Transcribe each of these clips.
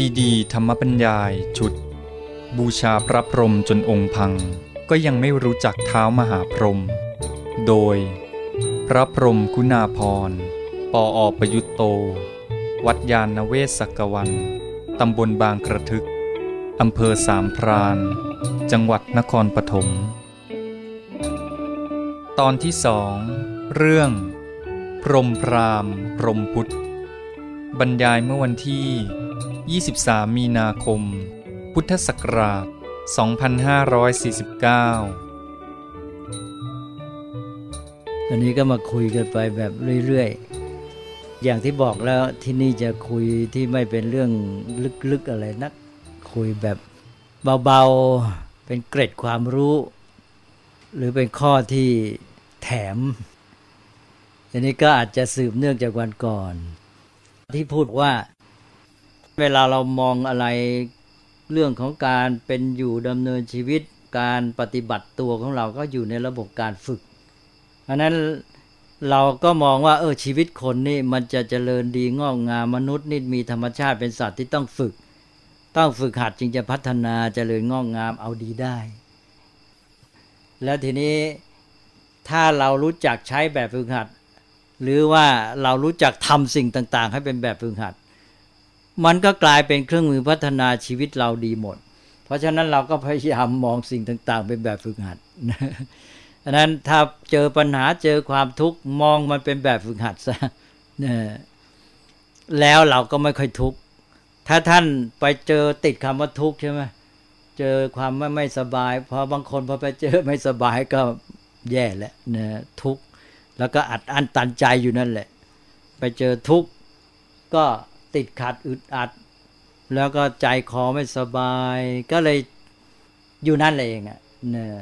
ซีดีธรรมบัญญายชุด บูชาพระพรหมจนองค์พัง ก็ยังไม่รู้จักเท้ามหาพรหมโดย พระพรหมคุณาพรปออประยุตโต วัดยาณเวศกวัน ตำบลบางกระทึก อำเภอสามพราน จังหวัดนครปฐมตอนที่สองเรื่อง พรหมพรามพรหมพุทธบรรยายเมื่อวันที่ 23 มีนาคม พุทธศักราช 2549 อันนี้ก็มาคุยกันไปแบบเรื่อยๆ อย่างที่บอกแล้วที่นี่จะคุยที่ไม่เป็นเรื่องลึกๆอะไรนัก คุยแบบเบาๆ เป็นเกร็ดความรู้ หรือเป็นข้อที่แถม อันนี้ก็อาจจะสืบเนื่องจากวันก่อน ที่พูดว่า เวลาเรามองอะไรเรื่องของการเป็นอยู่ดำเนินชีวิตการปฏิบัติตัวของเราก็อยู่ในระบบการฝึกเพราะนั้นเราก็มองว่าเออชีวิตคนนี่มันจะเจริญดีงอกงามมนุษย์นี่มีธรรมชาติเป็นสัตว์ที่ต้องฝึก ต้องฝึกหัดจึงจะพัฒนาเจริญงอกงามเอาดีได้ แล้วทีนี้ถ้าเรารู้จักใช้แบบฝึกหัด หรือว่าเรารู้จักทำสิ่งต่าง ๆ ให้เป็นแบบฝึกหัด มันก็กลายเป็นเครื่องมือพัฒนาชีวิตเราดีหมด เพราะฉะนั้นเราก็พยายามมองสิ่งต่าง ๆ เป็นแบบฝึกหัดดังนั้นถ้าเจอปัญหาเจอความทุกข์มองมันเป็นแบบฝึกหัดซะแล้วเราก็ไม่ค่อยทุกข์ถ้าท่านไปเจอติดคำว่าทุกข์ใช่ไหมเจอความไม่ไม่สบายพอบางคนพอไปเจอไม่สบายก็แย่แล้วนะทุกข์แล้วก็อัดอั้นตันใจอยู่นั่นแหละ ไปเจอทุกข์ก็ ติดขัดอึดอัด แล้วก็ใจคอไม่สบาย ก็เลยอยู่นั่นเองอะเนี่ย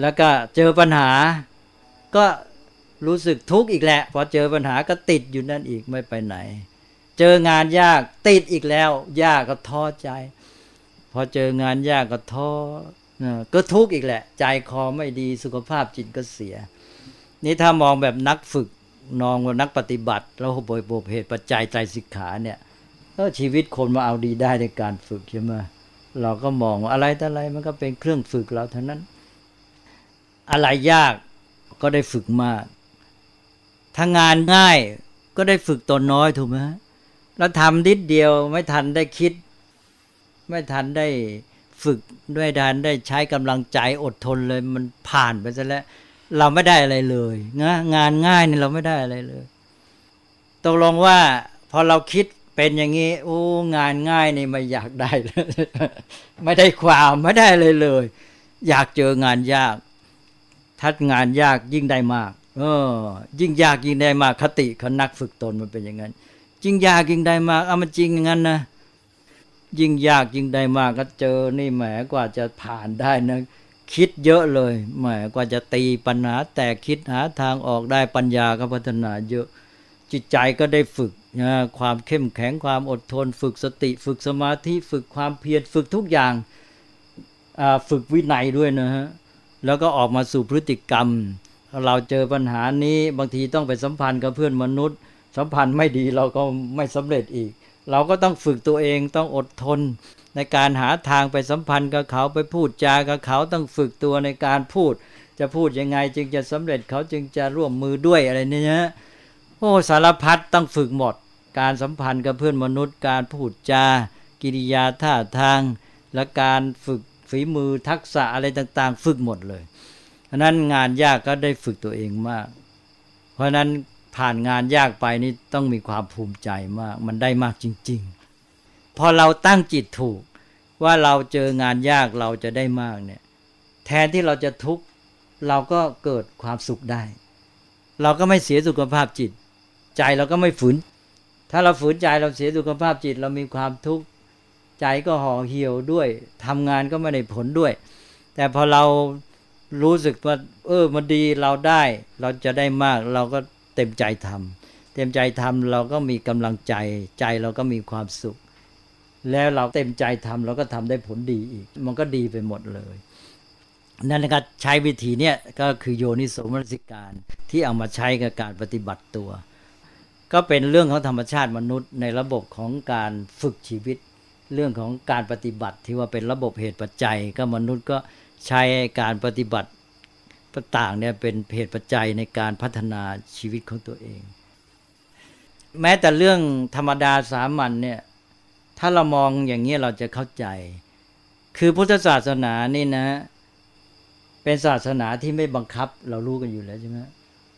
แล้วก็เจอปัญหา ก็รู้สึกทุกข์อีกแหละพอเจอปัญหาก็ติดอยู่นั่นอีกไม่ไปไหน เจองานยากติดอีกแล้ว ยากก็ท้อใจ พอเจองานยากก็ท้อก็ทุกข์อีกแหละ ใจคอไม่ดีสุขภาพจิตก็เสีย นี่ถ้ามองแบบนักฝึก นองว่านักปฏิบัติ แล้วบริบทเหตุปัจจัยใจสิกขาเนี่ยก็ชีวิตคนมาเอาดีได้ในการฝึกใช่ไหมเราก็มองอะไรแต่อะไรมันก็เป็นเครื่องฝึกเราเท่านั้น อะไรยากก็ได้ฝึกมาก ถ้างานง่ายก็ได้ฝึกตนน้อยถูกไหมแล้วทำนิดเดียวไม่ทันได้คิด ไม่ทันได้ฝึกด้วยทันได้ใช้กำลังใจอดทนเลยมันผ่านไปซะแล้ว เราไม่ได้อะไรเลยนะงานง่ายนี่เราไม่ได้อะไรเลยตกลงว่าพอเราคิดเป็นอย่างนี้โอ้งานง่ายนี่ไม่อยากได้เลยไม่ได้ความไม่ได้เลยเลย อยากเจองานยาก ทัดงานยากยิ่งได้มาก เออ ยิ่งยากยิ่งได้มากคติเขนักฝึกตนมันเป็นอย่างนั้นยิ่งยากยิ่งได้มากเอามันจริงอย่างนั้นนะยิ่งยากยิ่งได้มากก็เจอนี่แหมกว่าจะผ่านได้นะ คิดเยอะเลยแหมกว่าจะตีปัญหาแต่คิดหาทางออกได้ปัญญาก็พัฒนาเยอะ จิตใจก็ได้ฝึกนะความเข้มแข็งความอดทน ฝึกสติ ฝึกสมาธิฝึกความเพียรฝึกทุกอย่างฝึกวินัยด้วยนะฮะแล้วก็ออกมาสู่พฤติกรรม เราเจอปัญหานี้บางทีต้องไปสัมพันธ์กับเพื่อนมนุษย์ สัมพันธ์ไม่ดีเราก็ไม่สำเร็จอีก เราก็ต้องฝึกตัวเองต้องอดทน ในการหาทางไปสัมพันธ์กับเขาไปพูดจากับเขาต้องฝึกตัวในการพูด จะพูดยังไงจึงจะสำเร็จเขาจึงจะร่วมมือด้วยอะไรเนี่ยโอ้สารพัดต้องฝึกหมด การสัมพันธ์กับเพื่อนมนุษย์ การพูดจากิริยาท่าทาง และการฝึกฝีมือทักษะอะไรต่างๆ ฝึกหมดเลยเพราะนั้นงานยากก็ได้ฝึกตัวเองมาก เพราะนั้นผ่านงานยากไปนี่ต้องมีความภูมิใจมาก มันได้มากจริง ๆ พอเราตั้งจิตถูก ว่าเราเจองานยากเราจะได้มากเนี่ยแทนที่เราจะทุกข์เราก็เกิดความสุขได้ เราก็ไม่เสียสุขภาพจิต ใจเราก็ไม่ฝืน ถ้าเราฝืนใจเราเสียสุขภาพจิต เรามีความทุกข์ใจก็ห่อเหี่ยวด้วยทำงานก็ไม่ได้ผลด้วย แต่พอเรารู้สึกว่าเออมันดีเราได้เราจะได้มากเราก็เต็มใจทำเต็มใจทำเราก็มีกำลังใจ ใจเราก็มีความสุข แล้วเราเต็มใจทำเราก็ทำได้ผลดีอีก มันก็ดีไปหมดเลย นั่นนะครับใช้วิธีเนี้ยก็คือโยนิโสมนสิการที่เอามาใช้กับการปฏิบัติตัว ก็เป็นเรื่องของธรรมชาติมนุษย์ในระบบของการฝึกชีวิต เรื่องของการปฏิบัติที่ว่าเป็นระบบเหตุปัจจัย ก็มนุษย์ก็ใช้การปฏิบัติต่างเนี่ยเป็นเหตุปัจจัยในการพัฒนาชีวิตของตัวเอง แม้แต่เรื่องธรรมดาสามัญเนี่ย ถ้าเรามองอย่างนี้เราจะเข้าใจ คือพุทธศาสนานี่นะ เป็นศาสนาที่ไม่บังคับเรารู้กันอยู่แล้วใช่ไหม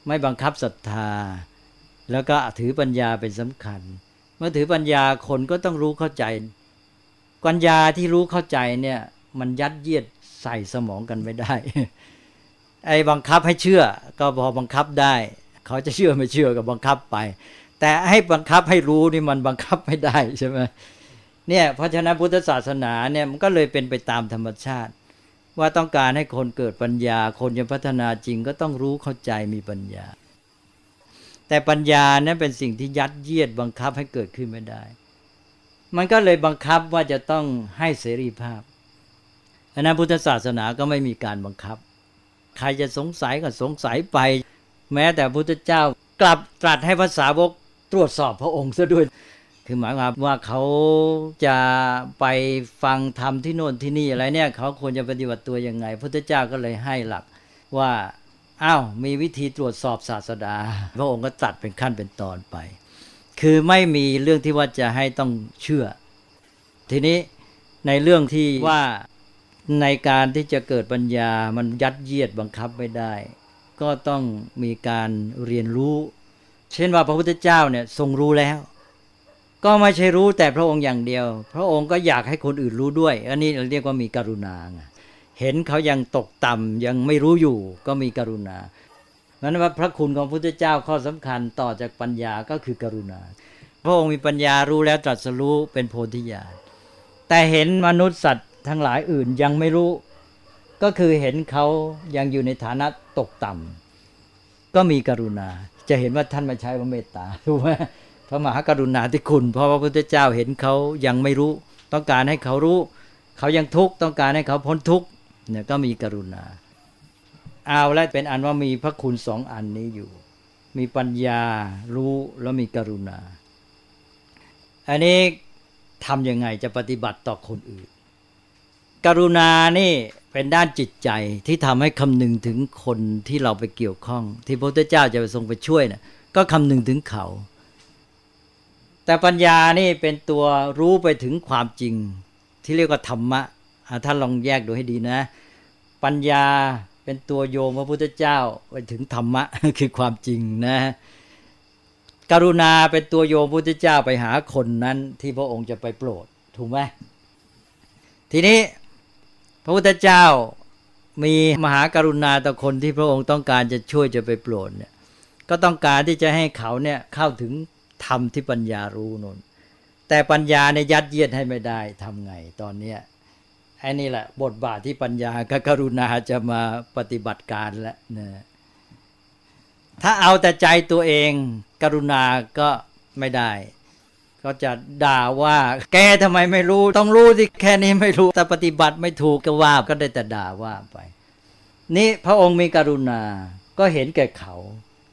ไม่บังคับศรัทธา แล้วก็ถือปัญญาเป็นสำคัญ เมื่อถือปัญญาคนก็ต้องรู้เข้าใจ ปัญญาที่รู้เข้าใจเนี่ย มันยัดเยียดใส่สมองกันไม่ได้ ไอ้บังคับให้เชื่อ ก็พอบังคับได้ เขาจะเชื่อไม่เชื่อก็บังคับไป แต่ให้บังคับให้รู้นี่มันบังคับไม่ได้ใช่ไหม เนี่ยเพราะฉะนั้นพุทธศาสนาเนี่ยมันก็เลยเป็นไปตามธรรมชาติ ว่าต้องการให้คนเกิดปัญญา คนจะพัฒนาจริงก็ต้องรู้เข้าใจมีปัญญา แต่ปัญญานั้นเป็นสิ่งที่ยัดเยียดบังคับให้เกิดขึ้นไม่ได้ มันก็เลยบังคับว่าจะต้องให้เสรีภาพอันนั้นพุทธศาสนาก็ไม่มีการบังคับ ใครจะสงสัยก็สงสัยไป แม้แต่พุทธเจ้ากลับตรัสให้ภาษาวกตรวจสอบพระองค์ซะด้วย คือหมายความว่าเขาจะไปฟังธรรมที่โน่นที่นี่อะไรเนี่ย เขาควรจะปฏิบัติตัวยังไงพุทธเจ้าก็เลยให้หลักว่าอ้าวมีวิธีตรวจสอบศาสดา พระองค์ก็ตัดเป็นขั้นเป็นตอนไป คือไม่มีเรื่องที่ว่าจะให้ต้องเชื่อ ทีนี้ในเรื่องที่ว่าในการที่จะเกิดปัญญามันยัดเยียดบังคับไม่ได้ ก็ต้องมีการเรียนรู้ เช่นว่าพระพุทธเจ้าเนี่ยทรงรู้แล้ว ก็ไม่ใช่รู้แต่พระองค์อย่างเดียว พระองค์ก็อยากให้คนอื่นรู้ด้วย อันนี้เราเรียกว่ามีกรุณาเห็นเขายังตกต่ำยังไม่รู้อยู่ก็มีกรุณานั้นว่าพระคุณของพระพุทธเจ้าข้อสำคัญต่อจากปัญญาก็คือกรุณา พระองค์มีปัญญารู้แล้วตรัสรู้เป็นโพธิญาณแต่เห็นมนุษย์สัตว์ทั้งหลายอื่นยังไม่รู้ ก็คือเห็นเขายังอยู่ในฐานะตกต่ำก็มีกรุณา จะเห็นว่าท่านมาใช้ว่าเมตตาถูกไหม พระมหากรุณาธิคุณ เพราะพระพุทธเจ้าเห็นเขายังไม่รู้ ต้องการให้เขารู้ เขายังทุกข์ต้องการให้เขาพ้นทุกข์เนี่ยก็มีกรุณา เอาและเป็นอันว่ามีพระคุณสองอันนี้อยู่ มีปัญญารู้แล้วมีกรุณา อันนี้ทำยังไงจะปฏิบัติต่อคนอื่น กรุณานี่เป็นด้านจิตใจที่ทำให้คำนึงถึงคนที่เราไปเกี่ยวข้อง ที่พระพุทธเจ้าจะไปทรงไปช่วยนะ่ะก็คำนึงถึงเขา แต่ปัญญานี่เป็นตัวรู้ไปถึงความจริง ที่เรียกว่าธรรมะท่านลองแยกดูให้ดีนะ ปัญญาเป็นตัวโยมพระพุทธเจ้าไปถึงธรรมะคือความจริงนะกรุณาเป็นตัวโยมพระพุทธเจ้าไปหาคนนั้นที่พระองค์จะไปโปรดถูกไหมทีนี้พระพุทธเจ้ามีมหากรุณาต่อคนที่พระองค์ต้องการจะช่วยจะไปโปรดเนี่ยก็ต้องการที่จะให้เขาเนี่ยเข้าถึง ธรรมที่ปัญญารู้นนแต่ปัญญาในยัดเยียดให้ไม่ได้ทำไงตอนเนี้ยไอ้นี่แหละ บทบาทที่ปัญญากับกรุณาจะมาปฏิบัติการแล้วนะถ้าเอาแต่ใจตัวเอง กรุณาก็ไม่ได้ ก็จะด่าว่า แกทำไมไม่รู้ ต้องรู้ที่แค่นี้ไม่รู้ แต่ปฏิบัติไม่ถูกก็ว่าก็ได้แต่ด่าว่าไป นี่พระองค์มีกรุณาก็เห็นแก่เขา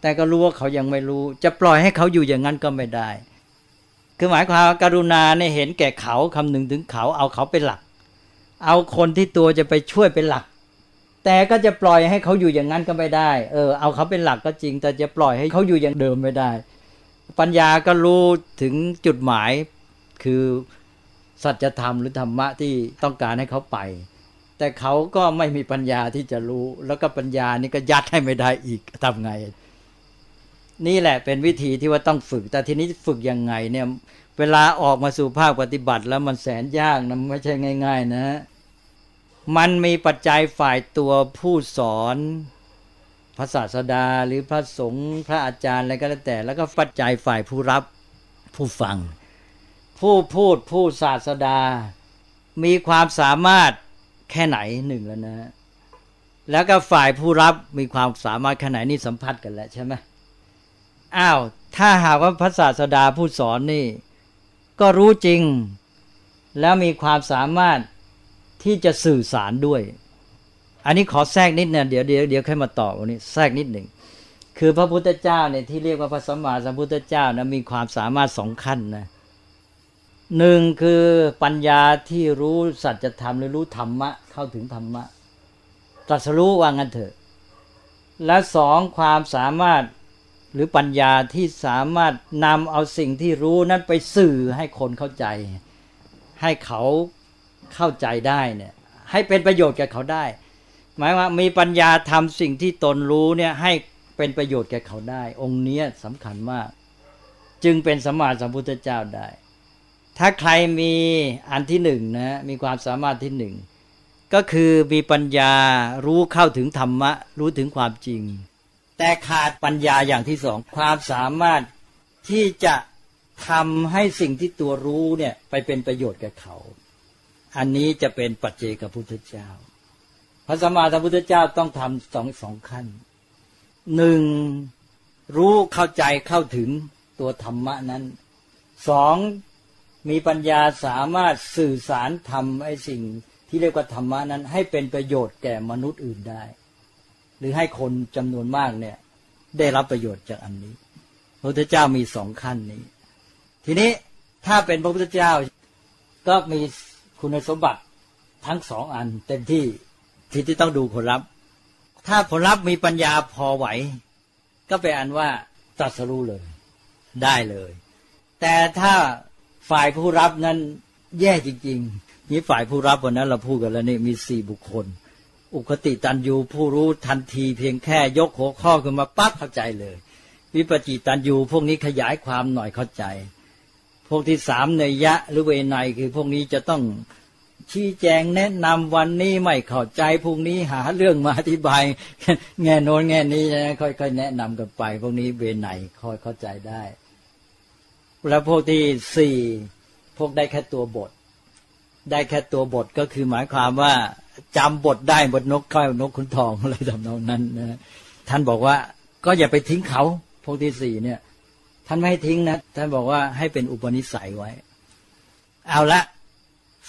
แต่ก็รู้ว่าเขายังไม่รู้ จะปล่อยให้เขาอยู่อย่างนั้นก็ไม่ได้ คือหมายความการุณาเนี่ยเห็นแก่เขาคำหนึ่งถึงเขาเอาเขาเป็นหลัก เอาคนที่ตัวจะไปช่วยเป็นหลัก แต่ก็จะปล่อยให้เขาอยู่อย่างนั้นก็ไม่ได้ เออเอาเขาเป็นหลักก็จริง แต่จะปล่อยให้เขาอยู่อย่างเดิมไม่ได้ ปัญญาก็รู้ถึงจุดหมายคือสัจธรรมหรือธรรมะที่ต้องการให้เขาไป แต่เขาก็ไม่มีปัญญาที่จะรู้ แล้วก็ปัญญานี่ก็ยัดให้ไม่ได้อีกทำไง นี่แหละเป็นวิธีที่ว่าต้องฝึก แต่ทีนี้ฝึกยังไงเนี่ย เวลาออกมาสู่ภาคปฏิบัติแล้วมันแสนยากนะไม่ใช่ง่าย ๆ นะ มันมีปัจจัยฝ่ายตัวผู้สอนพระศาสดาหรือพระสงฆ์พระอาจารย์อะไรก็แล้วแต่ แล้วก็ปัจจัยฝ่ายผู้รับผู้ฟัง ผู้พูดผู้ศาสดา มีความสามารถแค่ไหนหนึ่งแล้วนะ แล้วก็ฝ่ายผู้รับมีความสามารถแค่ไหนนี่สัมพัทธ์กันแล้วใช่ไหม อ้าว ถ้าหากว่าพระศาสดาผู้สอนนี่ ก็รู้จริง แล้วมีความสามารถที่จะสื่อสารด้วย อันนี้ขอแทรกนิดนึงเดี๋ยวเดี๋ยวเดี๋ยวค่อยมาตอบวันนี้แทรกนิดหนึ่งคือพระพุทธเจ้าเนี่ยที่เรียกว่าพระสัมมาสัมพุทธเจ้านะมีความสามารถสองขั้นนะหนึ่งคือปัญญาที่รู้สัจธรรมหรือรู้ธรรมะ เข้าถึงธรรมะตรัสรู้ว่างั้นเถอะ และสองความสามารถ หรือปัญญาที่สามารถนำเอาสิ่งที่รู้นั้นไปสื่อให้คนเข้าใจ ให้เขาเข้าใจได้เนี่ยให้เป็นประโยชน์แก่เขาได้ หมายว่ามีปัญญาทำสิ่งที่ตนรู้เนี่ยให้เป็นประโยชน์แก่เขาได้ องค์นี้สำคัญมาก จึงเป็นสมมาสัมพุทธเจ้าได้ ถ้าใครมีอันที่หนึ่งนะมีความสามารถที่หนึ่งก็คือมีปัญญารู้เข้าถึงธรรมะ รู้ถึงความจริง แต่ขาดปัญญาอย่างที่สองความสามารถที่จะทำให้สิ่งที่ตัวรู้เนี่ยไปเป็นประโยชน์แก่เขา อันนี้จะเป็นปัจเจกพุทธเจ้า พระสัมมาสัมพุทธเจ้าต้องทำสองสองขั้นหนึ่งรู้เข้าใจเข้าถึงตัวธรรมะนั้นสองมีปัญญาสามารถสื่อสารทำไอ้สิ่งที่เรียกว่าธรรมะนั้น ให้เป็นประโยชน์แก่มนุษย์อื่นได้ หรือให้คนจำนวนมากเนี่ย ได้รับประโยชน์จากอันนี้ พระพุทธเจ้ามีสองขั้นนี้ ทีนี้ถ้าเป็นพระพุทธเจ้าก็มีคุณสมบัติทั้งสองอันเต็มที่ที่ที่ต้องดูผลลัพธ์ ถ้าผลลัพธ์มีปัญญาพอไหว ก็เป็นอันว่าตรัสรู้เลย ได้เลย แต่ถ้าฝ่ายผู้รับนั้นแย่จริงๆนี่ฝ่ายผู้รับวันนั้นเราพูดกันแล้วนี่มีสี่บุคคล อุคติตันยูผู้รู้ทันทีเพียงแค่ยกหัวข้อขึ้นมาปั๊บเข้าใจเลย วิปจิตันยูพวกนี้ขยายความหน่อยเข้าใจ พวกที่สามเนยยะหรือเวไนคือพวกนี้จะต้องชี้แจงแนะนำวันนี้ไม่เข้าใจพรุ่งนี้หาเรื่องมาอธิบาย แง่โน้นแง่นี้นะค่อยๆแนะนำกันไป พวกนี้เวไนค่อยเข้าใจได้ แล้วพวกที่สี่พวกได้แค่ตัวบท ได้แค่ตัวบทก็คือหมายความว่า จำบทได้บทนกข้าวนกขุนทองอะไรทำนองนั้นนะท่านบอกว่าก็อย่าไปทิ้งเขาพวกที่สี่เนี่ย ท่านไม่ให้ทิ้งนะท่านบอกว่าให้เป็นอุปนิสัยไว้ เอาละ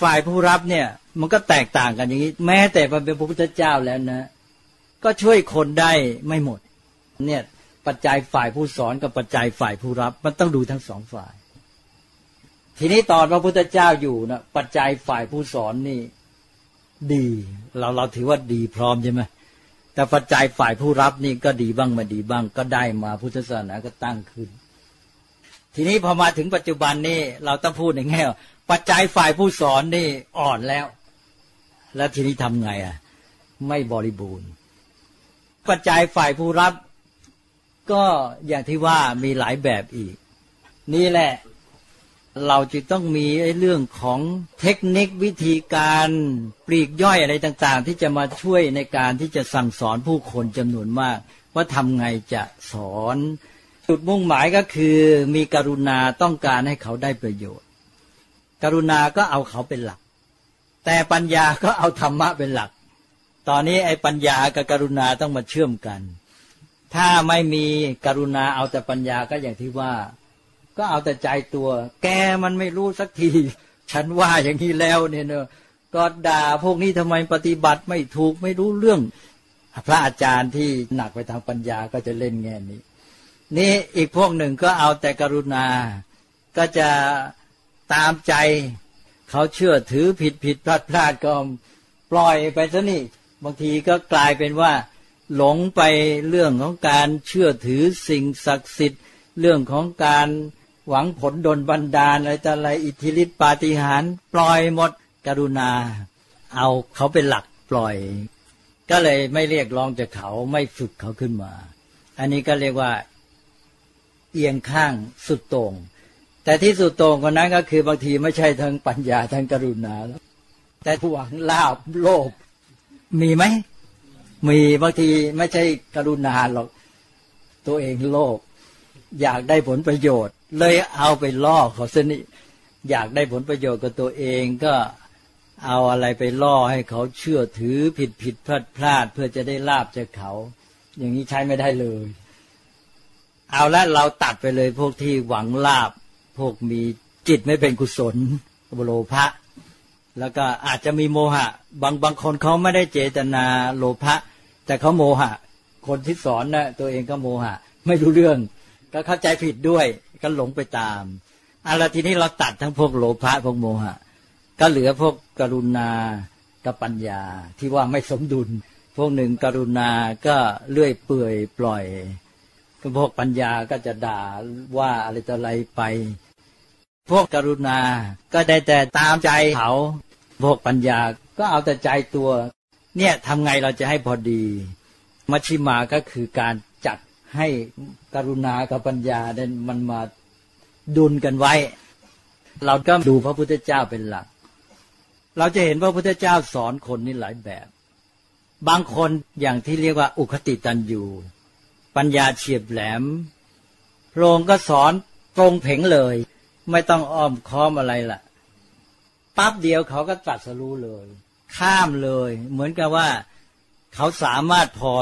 ฝ่ายผู้รับเนี่ย มันก็แตกต่างกันอย่างนี้ แม้แต่เป็นพระพุทธเจ้าแล้วนะ ก็ช่วยคนได้ไม่หมด เนี่ยปัจจัยฝ่ายผู้สอนกับปัจจัยฝ่ายผู้รับ มันต้องดูทั้งสองฝ่าย ทีนี้ตอนพระพุทธเจ้าอยู่นะปัจจัยฝ่ายผู้สอนนี่ ดี เราเราถือว่าดีพร้อมใช่ไหมแต่ปัจจัยฝ่ายผู้รับนี่ก็ดีบ้างไมาดีบ้าง ก็ได้มาพุทธศาสนาก็ตั้งขึ้น ทีนี้พอมาถึงปัจจุบันนี่เราต้องพูดในแง่ปัจจัยฝ่ายผู้สอนนี่อ่อนแล้ว แล้วทีนี้ทำไงอะ ไม่บริบูรณ์ ปัจจัยฝ่ายผู้รับ ก็อย่างที่ว่ามีหลายแบบอีก นี่แหละ เราจะต้องมีไอ้เรื่องของเทคนิควิธีการปลีกย่อยอะไรต่างๆ ที่จะมาช่วยในการที่จะสั่งสอนผู้คนจำนวนมาก ว่าทำไงจะสอน จุดมุ่งหมายก็คือมีกรุณาต้องการให้เขาได้ประโยชน์ กรุณาก็เอาเขาเป็นหลัก แต่ปัญญาก็เอาธรรมะเป็นหลัก ตอนนี้ไอ้ปัญญากับกรุณาต้องมาเชื่อมกัน ถ้าไม่มีกรุณาเอาแต่ปัญญาก็อย่างที่ว่า ก็เอาแต่ใจตัว แกมันไม่รู้สักที ฉันว่าอย่างนี้แล้วเนี่ยเนอะก็ด่าพวกนี้ทำไมปฏิบัติไม่ถูกไม่รู้เรื่อง พระอาจารย์ที่หนักไปทางปัญญาก็จะเล่นแง่นี้ นี่อีกพวกหนึ่งก็เอาแต่กรุณา ก็จะตามใจ เขาเชื่อถือผิดผิดพลาดพลาดก็ปล่อยไปซะนี่บางทีก็กลายเป็นว่า หลงไปเรื่องของการเชื่อถือสิ่งศักดิ์สิทธิ์ เรื่องของการ หวังผลดลบันดาลอะไรต่ออะไรอิทธิฤทธิปาฏิหาริย์ปล่อยหมดกรุณา เอาเขาเป็นหลักปล่อย ก็เลยไม่เรียกร้องจากเขาไม่ฝึกเขาขึ้นมา อันนี้ก็เรียกว่า เอียงข้างสุดต่งแต่ที่สุดตรงกว่านั้นก็คือบางทีไม่ใช่ทั้งปัญญาทั้งกรุณาแล้วแต่หวังลาบโลภมีไหมมีบางทีไม่ใช่กรุณาหรอก ตัวเองโลภอยากได้ผลประโยชน์ เลยเอาไปล่อเขาสนิอยากได้ผลประโยชน์กับตัวเองก็เอาอะไรไปล่อให้เขาเชื่อถือผิดผิดพลาดพลาดเพื่อจะได้ลาบจากเขา อย่างนี้ใช้ไม่ได้เลย เอาละเราตัดไปเลยพวกที่หวังลาบ พวกมีจิตไม่เป็นกุศลโลภะแล้วก็อาจจะมีโมหะ บางบางคนเขาไม่ได้เจตนาโลภะแต่เขาโมหะ คนที่สอนนะตัวเองก็โมหะ ไม่รู้เรื่อง ก็เข้าใจผิดด้วย ก็หลงไปตามอะไรทีนี้เราตัดทั้งพวกโลภะพวกโมหะ ก็เหลือพวกกรุณากับปัญญาที่ว่าไม่สมดุล พวกหนึ่งกรุณาก็เลื่อยเปื่อยปล่อยพวกปัญญาก็จะด่าว่าอะไรต่ออะไรไป พวกกรุณาก็ได้แต่ตามใจเขาพวกปัญญาก็เอาแต่ใจตัว เนี่ยทำไงเราจะให้พอดี มัชชิมาก็คือการ ให้กรุณากับปัญญาเนี่ยมันมาดุลกันไว้ เราก็ดูพระพุทธเจ้าเป็นหลัก เราจะเห็นพระพุทธเจ้าสอนคนนี่หลายแบบ บางคนอย่างที่เรียกว่า อุคติตันยูปัญญาเฉียบแหลมพระองค์ก็สอนตรงเพ่งเลย ไม่ต้องอ้อมค้อมอะไรล่ะปั๊บเดียวเขาก็ตัดสรู้เลย ข้ามเลย เหมือนกับว่า เขาสามารถพอ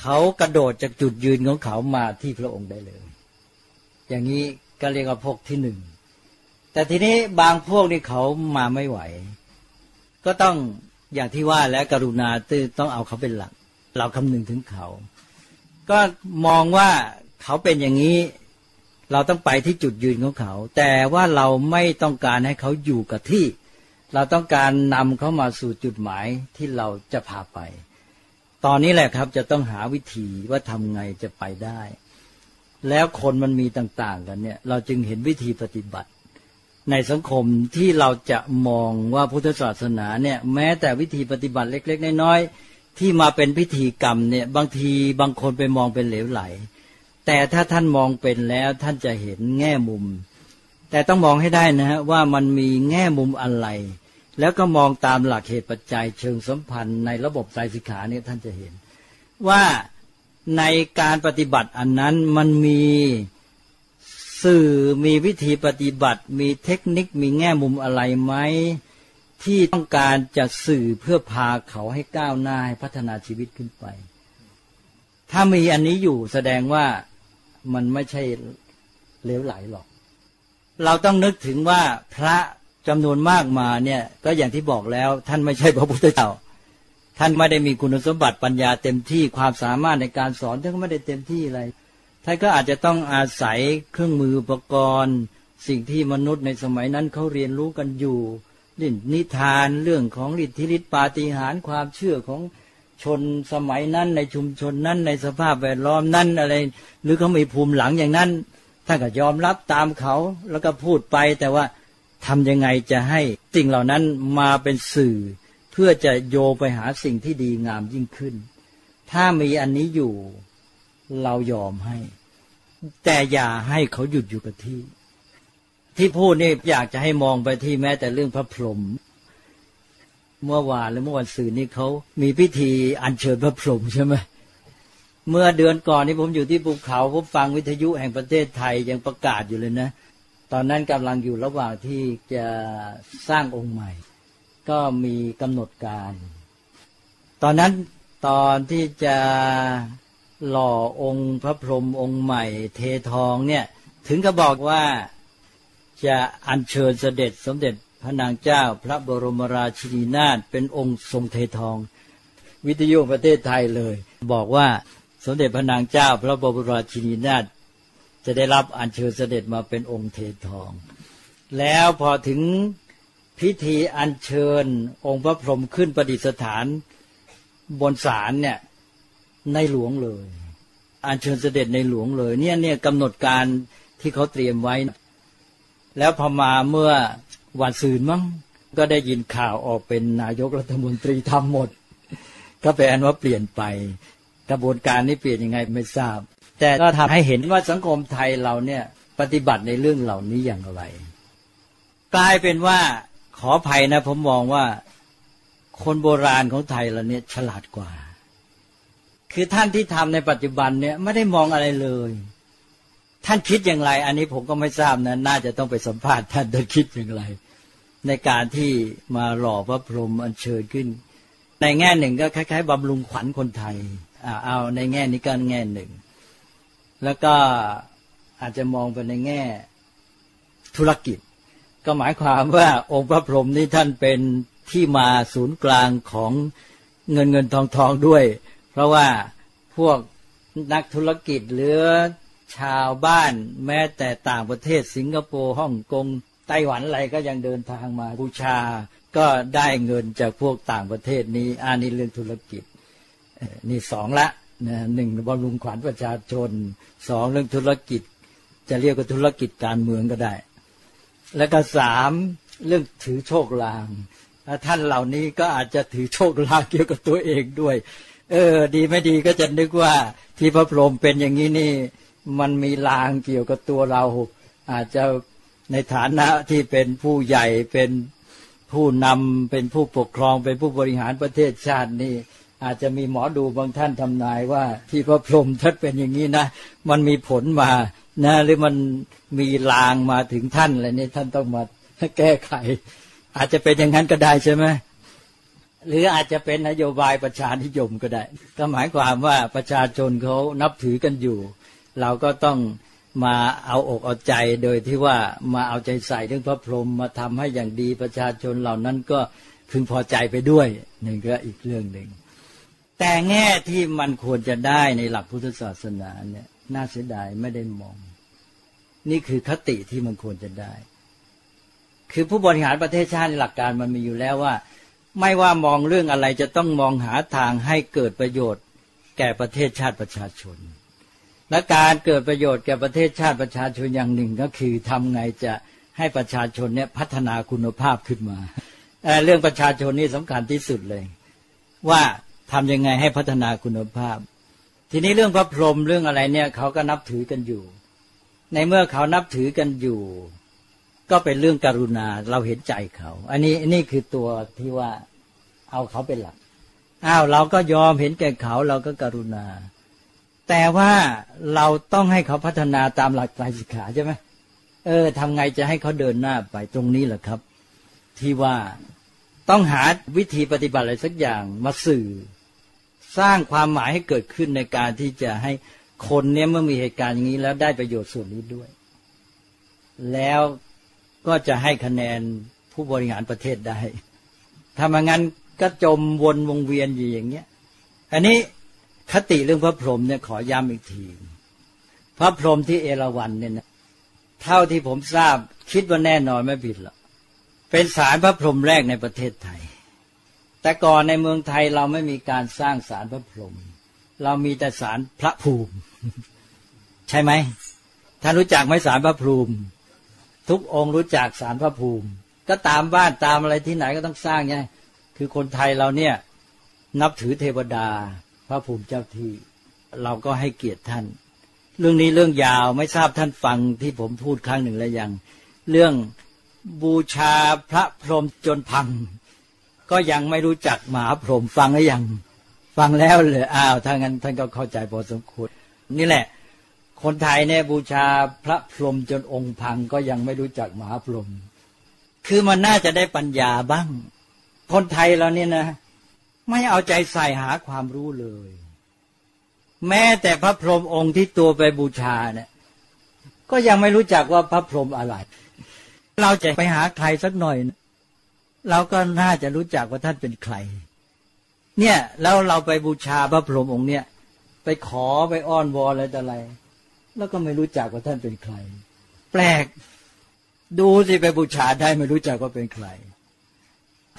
เขากระโดดจากจุดยืนของเขามาที่พระองค์ได้เลย อย่างนี้ก็เรียกว่าพวกที่หนึ่ง แต่ทีนี้บางพวกนี่เขามาไม่ไหว ก็ต้องอย่างที่ว่าแล้วกรุณาตื้อต้องเอาเขาเป็นหลัก เราคำนึงถึงเขา ก็มองว่าเขาเป็นอย่างนี้ เราต้องไปที่จุดยืนของเขา แต่ว่าเราไม่ต้องการให้เขาอยู่กับที่ เราต้องการนำเขามาสู่จุดหมายที่เราจะพาไป ตอนนี้แหละครับ จะต้องหาวิธีว่าทำไงจะไปได้ แล้วคนมันมีต่างๆ กันเนี่ย เราจึงเห็นวิธีปฏิบัติ ในสังคมที่เราจะมองว่าพุทธศาสนาเนี่ย แม้แต่วิธีปฏิบัติเล็ก ๆ น้อยๆที่มาเป็นพิธีกรรมเนี่ย บางทีบางคนไปมองเป็นเหลวไหล แต่ถ้าท่านมองเป็นแล้วท่านจะเห็นแง่มุม แต่ต้องมองให้ได้นะฮะว่ามันมีแง่มุมอะไร แล้วก็มองตามหลักเหตุปัจจัยเชิงสัมพันธ์ในระบบสายสิขาเนี่ยท่านจะเห็น ว่าในการปฏิบัติอันนั้นมันมีสื่อมีวิธีปฏิบัติ มีเทคนิคมีแง่มุมอะไรไหมที่ต้องการจะสื่อเพื่อพาเขาให้ก้าวหน้าให้พัฒนาชีวิตขึ้นไป ถ้ามีอันนี้อยู่แสดงว่ามันไม่ใช่เลวไหลหรอก เราต้องนึกถึงว่าพระ จำนวนมากมาเนี่ยก็อย่างที่บอกแล้ว ท่านไม่ใช่พระพุทธเจ้า ท่านไม่ได้มีคุณสมบัติปัญญาเต็มที่ความสามารถในการสอนท่านก็ไม่ได้เต็มที่อะไรท่านก็อาจจะต้องอาศัยเครื่องมืออุปกรณ์ สิ่งที่มนุษย์ในสมัยนั้นเขาเรียนรู้กันอยู่นี่นิทานเรื่องของฤทธิฤทธิปาฏิหาริย์ความเชื่อของชนสมัยนั้นในชุมชนนั้นในสภาพแวดล้อมนั้นอะไร หรือเขามีภูมิหลังอย่างนั้นท่านก็ยอมรับตามเขาแล้วก็พูดไปแต่ว่า ทำยังไงจะให้สิ่งเหล่านั้นมาเป็นสื่อ เพื่อจะโยไปหาสิ่งที่ดีงามยิ่งขึ้น ถ้ามีอันนี้อยู่เรายอมให้ แต่อย่าให้เขาหยุดอยู่กับที่ ที่พูดนี่อยากจะให้มองไปที่แม้แต่เรื่องพระพรหมเมื่อวานหรือเมื่อวันสื่อนี้เขามีพิธีอัญเชิญพระพรหมใช่ไหมเมื่อเดือนก่อนนี้ผมอยู่ที่ภูเขาผมฟังวิทยุแห่งประเทศไทยยังประกาศอยู่เลยนะ ตอนนั้นกำลังอยู่ระหว่างที่จะสร้างองค์ใหม่ ก็มีกำหนดการ ตอนนั้นตอนที่จะหล่อองค์พระพรหมองค์ใหม่ เททองเนี่ย ถึงก็บอกว่าจะอัญเชิญเสด็จสมเด็จพระนางเจ้าพระบรมราชินีนาถเป็นองค์ทรงเททอง วิทยุประเทศไทยเลย บอกว่าสมเด็จพระนางเจ้า พระบรมราชินีนาถ จะได้รับอัญเชิญเสด็จมาเป็นองค์เททอง แล้วพอถึงพิธีอัญเชิญองค์พระพรหมขึ้นประดิษฐานบนศาลเนี่ยในหลวงเลย อัญเชิญเสด็จในหลวงเลย เนี่ยเนี่ยกำหนดการที่เขาเตรียมไว้ แล้วพอมาเมื่อวันศืนมั้งก็ได้ยินข่าวออกเป็นนายกรัฐมนตรีทำหมด ก็แปลว่าเปลี่ยนไป กระบวนการนี้เปลี่ยนยังไงไม่ทราบ แต่ก็ทำให้เห็นว่าสังคมไทยเราเนี่ย ปฏิบัติในเรื่องเหล่านี้อย่างไร กลายเป็นว่าขออภัยนะ ผมมองว่าคนโบราณของไทยเราเนี่ยฉลาดกว่า คือท่านที่ทำในปัจจุบันเนี่ยไม่ได้มองอะไรเลย ท่านคิดอย่างไร อันนี้ผมก็ไม่ทราบนะ น่าจะต้องไปสัมภาษณ์ท่านท่านคิดอย่างไร ในการที่มาหล่อพระพรหมอัญเชิญขึ้น ในแง่หนึ่งก็คล้ายๆบำรุงขวัญคนไทยเอาในแง่นี้ก็แง่หนึ่ง แล้วก็อาจจะมองไปในแง่ธุรกิจ ก็หมายความว่าองค์พระพรหมนี้ท่านเป็นที่มาศูนย์กลางของเงินเงินทองทองด้วย เพราะว่าพวกนักธุรกิจหรือชาวบ้านแม้แต่ต่างประเทศสิงคโปร์ฮ่องกงไต้หวันอะไรก็ยังเดินทางมาบูชา ก็ได้เงินจากพวกต่างประเทศนี้อันนี้เรื่องธุรกิจนี่สองละ นะหนึ่งบำรุงขวัญประชาชนสองเรื่องธุรกิจ จะเรียกว่าธุรกิจการเมืองก็ได้ แล้วก็สามเรื่องถือโชคลางท่านเหล่านี้ก็อาจจะถือโชคลางเกี่ยวกับตัวเองด้วย เออ ดีไม่ดีก็จะนึกว่าที่พระพรหมเป็นอย่างนี้นี่ มันมีลางเกี่ยวกับตัวเรา อาจจะในฐานะที่เป็นผู้ใหญ่เป็นผู้นำเป็นผู้ปกครองเป็นผู้บริหารประเทศชาตินี่ อาจจะมีหมอดูบางท่านทำนายว่า ที่พระพรหมท่านเป็นอย่างนี้นะ มันมีผลมานะหรือมันมีลางมาถึงท่านอะไรนี่ท่านต้องมาแก้ไข อาจจะเป็นอย่างนั้นก็ได้ใช่ไหมหรืออาจจะเป็นนโยบายประชานิยมก็ได้ ก็หมายความว่าประชาชนเขานับถือกันอยู่ เราก็ต้องมาเอาอกเอาใจโดยที่ว่ามาเอาใจใส่เรื่องพระพรหมมาทำให้อย่างดีประชาชนเหล่านั้นก็พึงพอใจไปด้วยหนึ่งก็อีกเรื่องหนึ่ง แต่แง่ที่มันควรจะได้ในหลักพุทธศาสนาเนี่ยน่าเสียดายไม่ได้มอง นี่คือคติที่มันควรจะได้ คือผู้บริหารประเทศชาติหลักการมันมีอยู่แล้วว่า ไม่ว่ามองเรื่องอะไรจะต้องมองหาทางให้เกิดประโยชน์ แก่ประเทศชาติประชาชน และการเกิดประโยชน์แก่ประเทศชาติประชาชนอย่างหนึ่งก็คือทำไงจะให้ประชาชนเนี่ยพัฒนาคุณภาพขึ้นมาเรื่องประชาชนนี่สำคัญที่สุดเลย ว่า ทำยังไงให้พัฒนาคุณภาพ ทีนี้เรื่องพระพรหมเรื่องอะไรเนี่ยเขาก็นับถือกันอยู่ ในเมื่อเขานับถือกันอยู่ ก็เป็นเรื่องกรุณาเราเห็นใจเขา อันนี้นี่คือตัวที่ว่าเอาเขาเป็นหลักอ้าวเราก็ยอมเห็นแก่เขาเราก็กรุณา แต่ว่าเราต้องให้เขาพัฒนาตามหลักไตรสิกขาใช่ไหมเออทำไงจะให้เขาเดินหน้าไปตรงนี้แหละครับ ที่ว่าต้องหาวิธีปฏิบัติอะไรสักอย่างมาสื่อ สร้างความหมายให้เกิดขึ้นในการที่จะให้คนเนี้ยเมื่อมีเหตุการณ์อย่างนี้แล้วได้ประโยชน์ส่วนนี้ด้วย แล้วก็จะให้คะแนนผู้บริหารประเทศได้ถ้ามางั้นก็จมวนวงเวียนอยู่อย่างเงี้ย อันนี้คติเรื่องพระพรหมเนี่ยขอย้ำอีกที พระพรหมที่เอราวัณเนี่ยนะเท่าที่ผมทราบคิดว่าแน่นอนไม่ผิดหรอกเป็นสารพระพรหมแรกในประเทศไทย แต่ก่อนในเมืองไทยเราไม่มีการสร้างศาลพระพรหมเรามีแต่ศาลพระภูมิ ใช่ไหมท่านรู้จักไหมศาลพระภูมิ ทุกองค์รู้จักศาลพระภูมิ ก็ตามบ้านตามอะไรที่ไหนก็ต้องสร้างไงคือคนไทยเราเนี่ย นับถือเทวดา พระภูมิเจ้าที่ เราก็ให้เกียรติท่าน เรื่องนี้เรื่องยาวไม่ทราบท่านฟังที่ผมพูดครั้งหนึ่งแล้วยัง เรื่องบูชาพระพรหมจนพัง ก็ยังไม่รู้จักมหาพรหมฟังหรือยังฟังแล้วเลยอ้าวถ้างั้นท่านก็เข้าใจพอสมควรนี่แหละ คนไทยเนี่ยบูชาพระพรหมจนองค์พังก็ยังไม่รู้จักมหาพรหมคือมันน่าจะได้ปัญญาบ้าง คนไทยเราเนี่ยนะ ไม่เอาใจใส่หาความรู้เลย แม้แต่พระพรหมองค์ที่ตัวไปบูชาเนี่ยก็ยังไม่รู้จักว่าพระพรหมอะไร เราจะไปหาใครสักหน่อยนะ เราก็น่าจะรู้จักว่าท่านเป็นใคร เนี่ยแล้วเราไปบูชาพระพรหมองค์เนี่ย ไปขอไปอ้อนวอนอะไรต่อะไร แล้วก็ไม่รู้จักว่าท่านเป็นใคร แปลก ดูสิไปบูชาได้ไม่รู้จักว่าเป็นใคร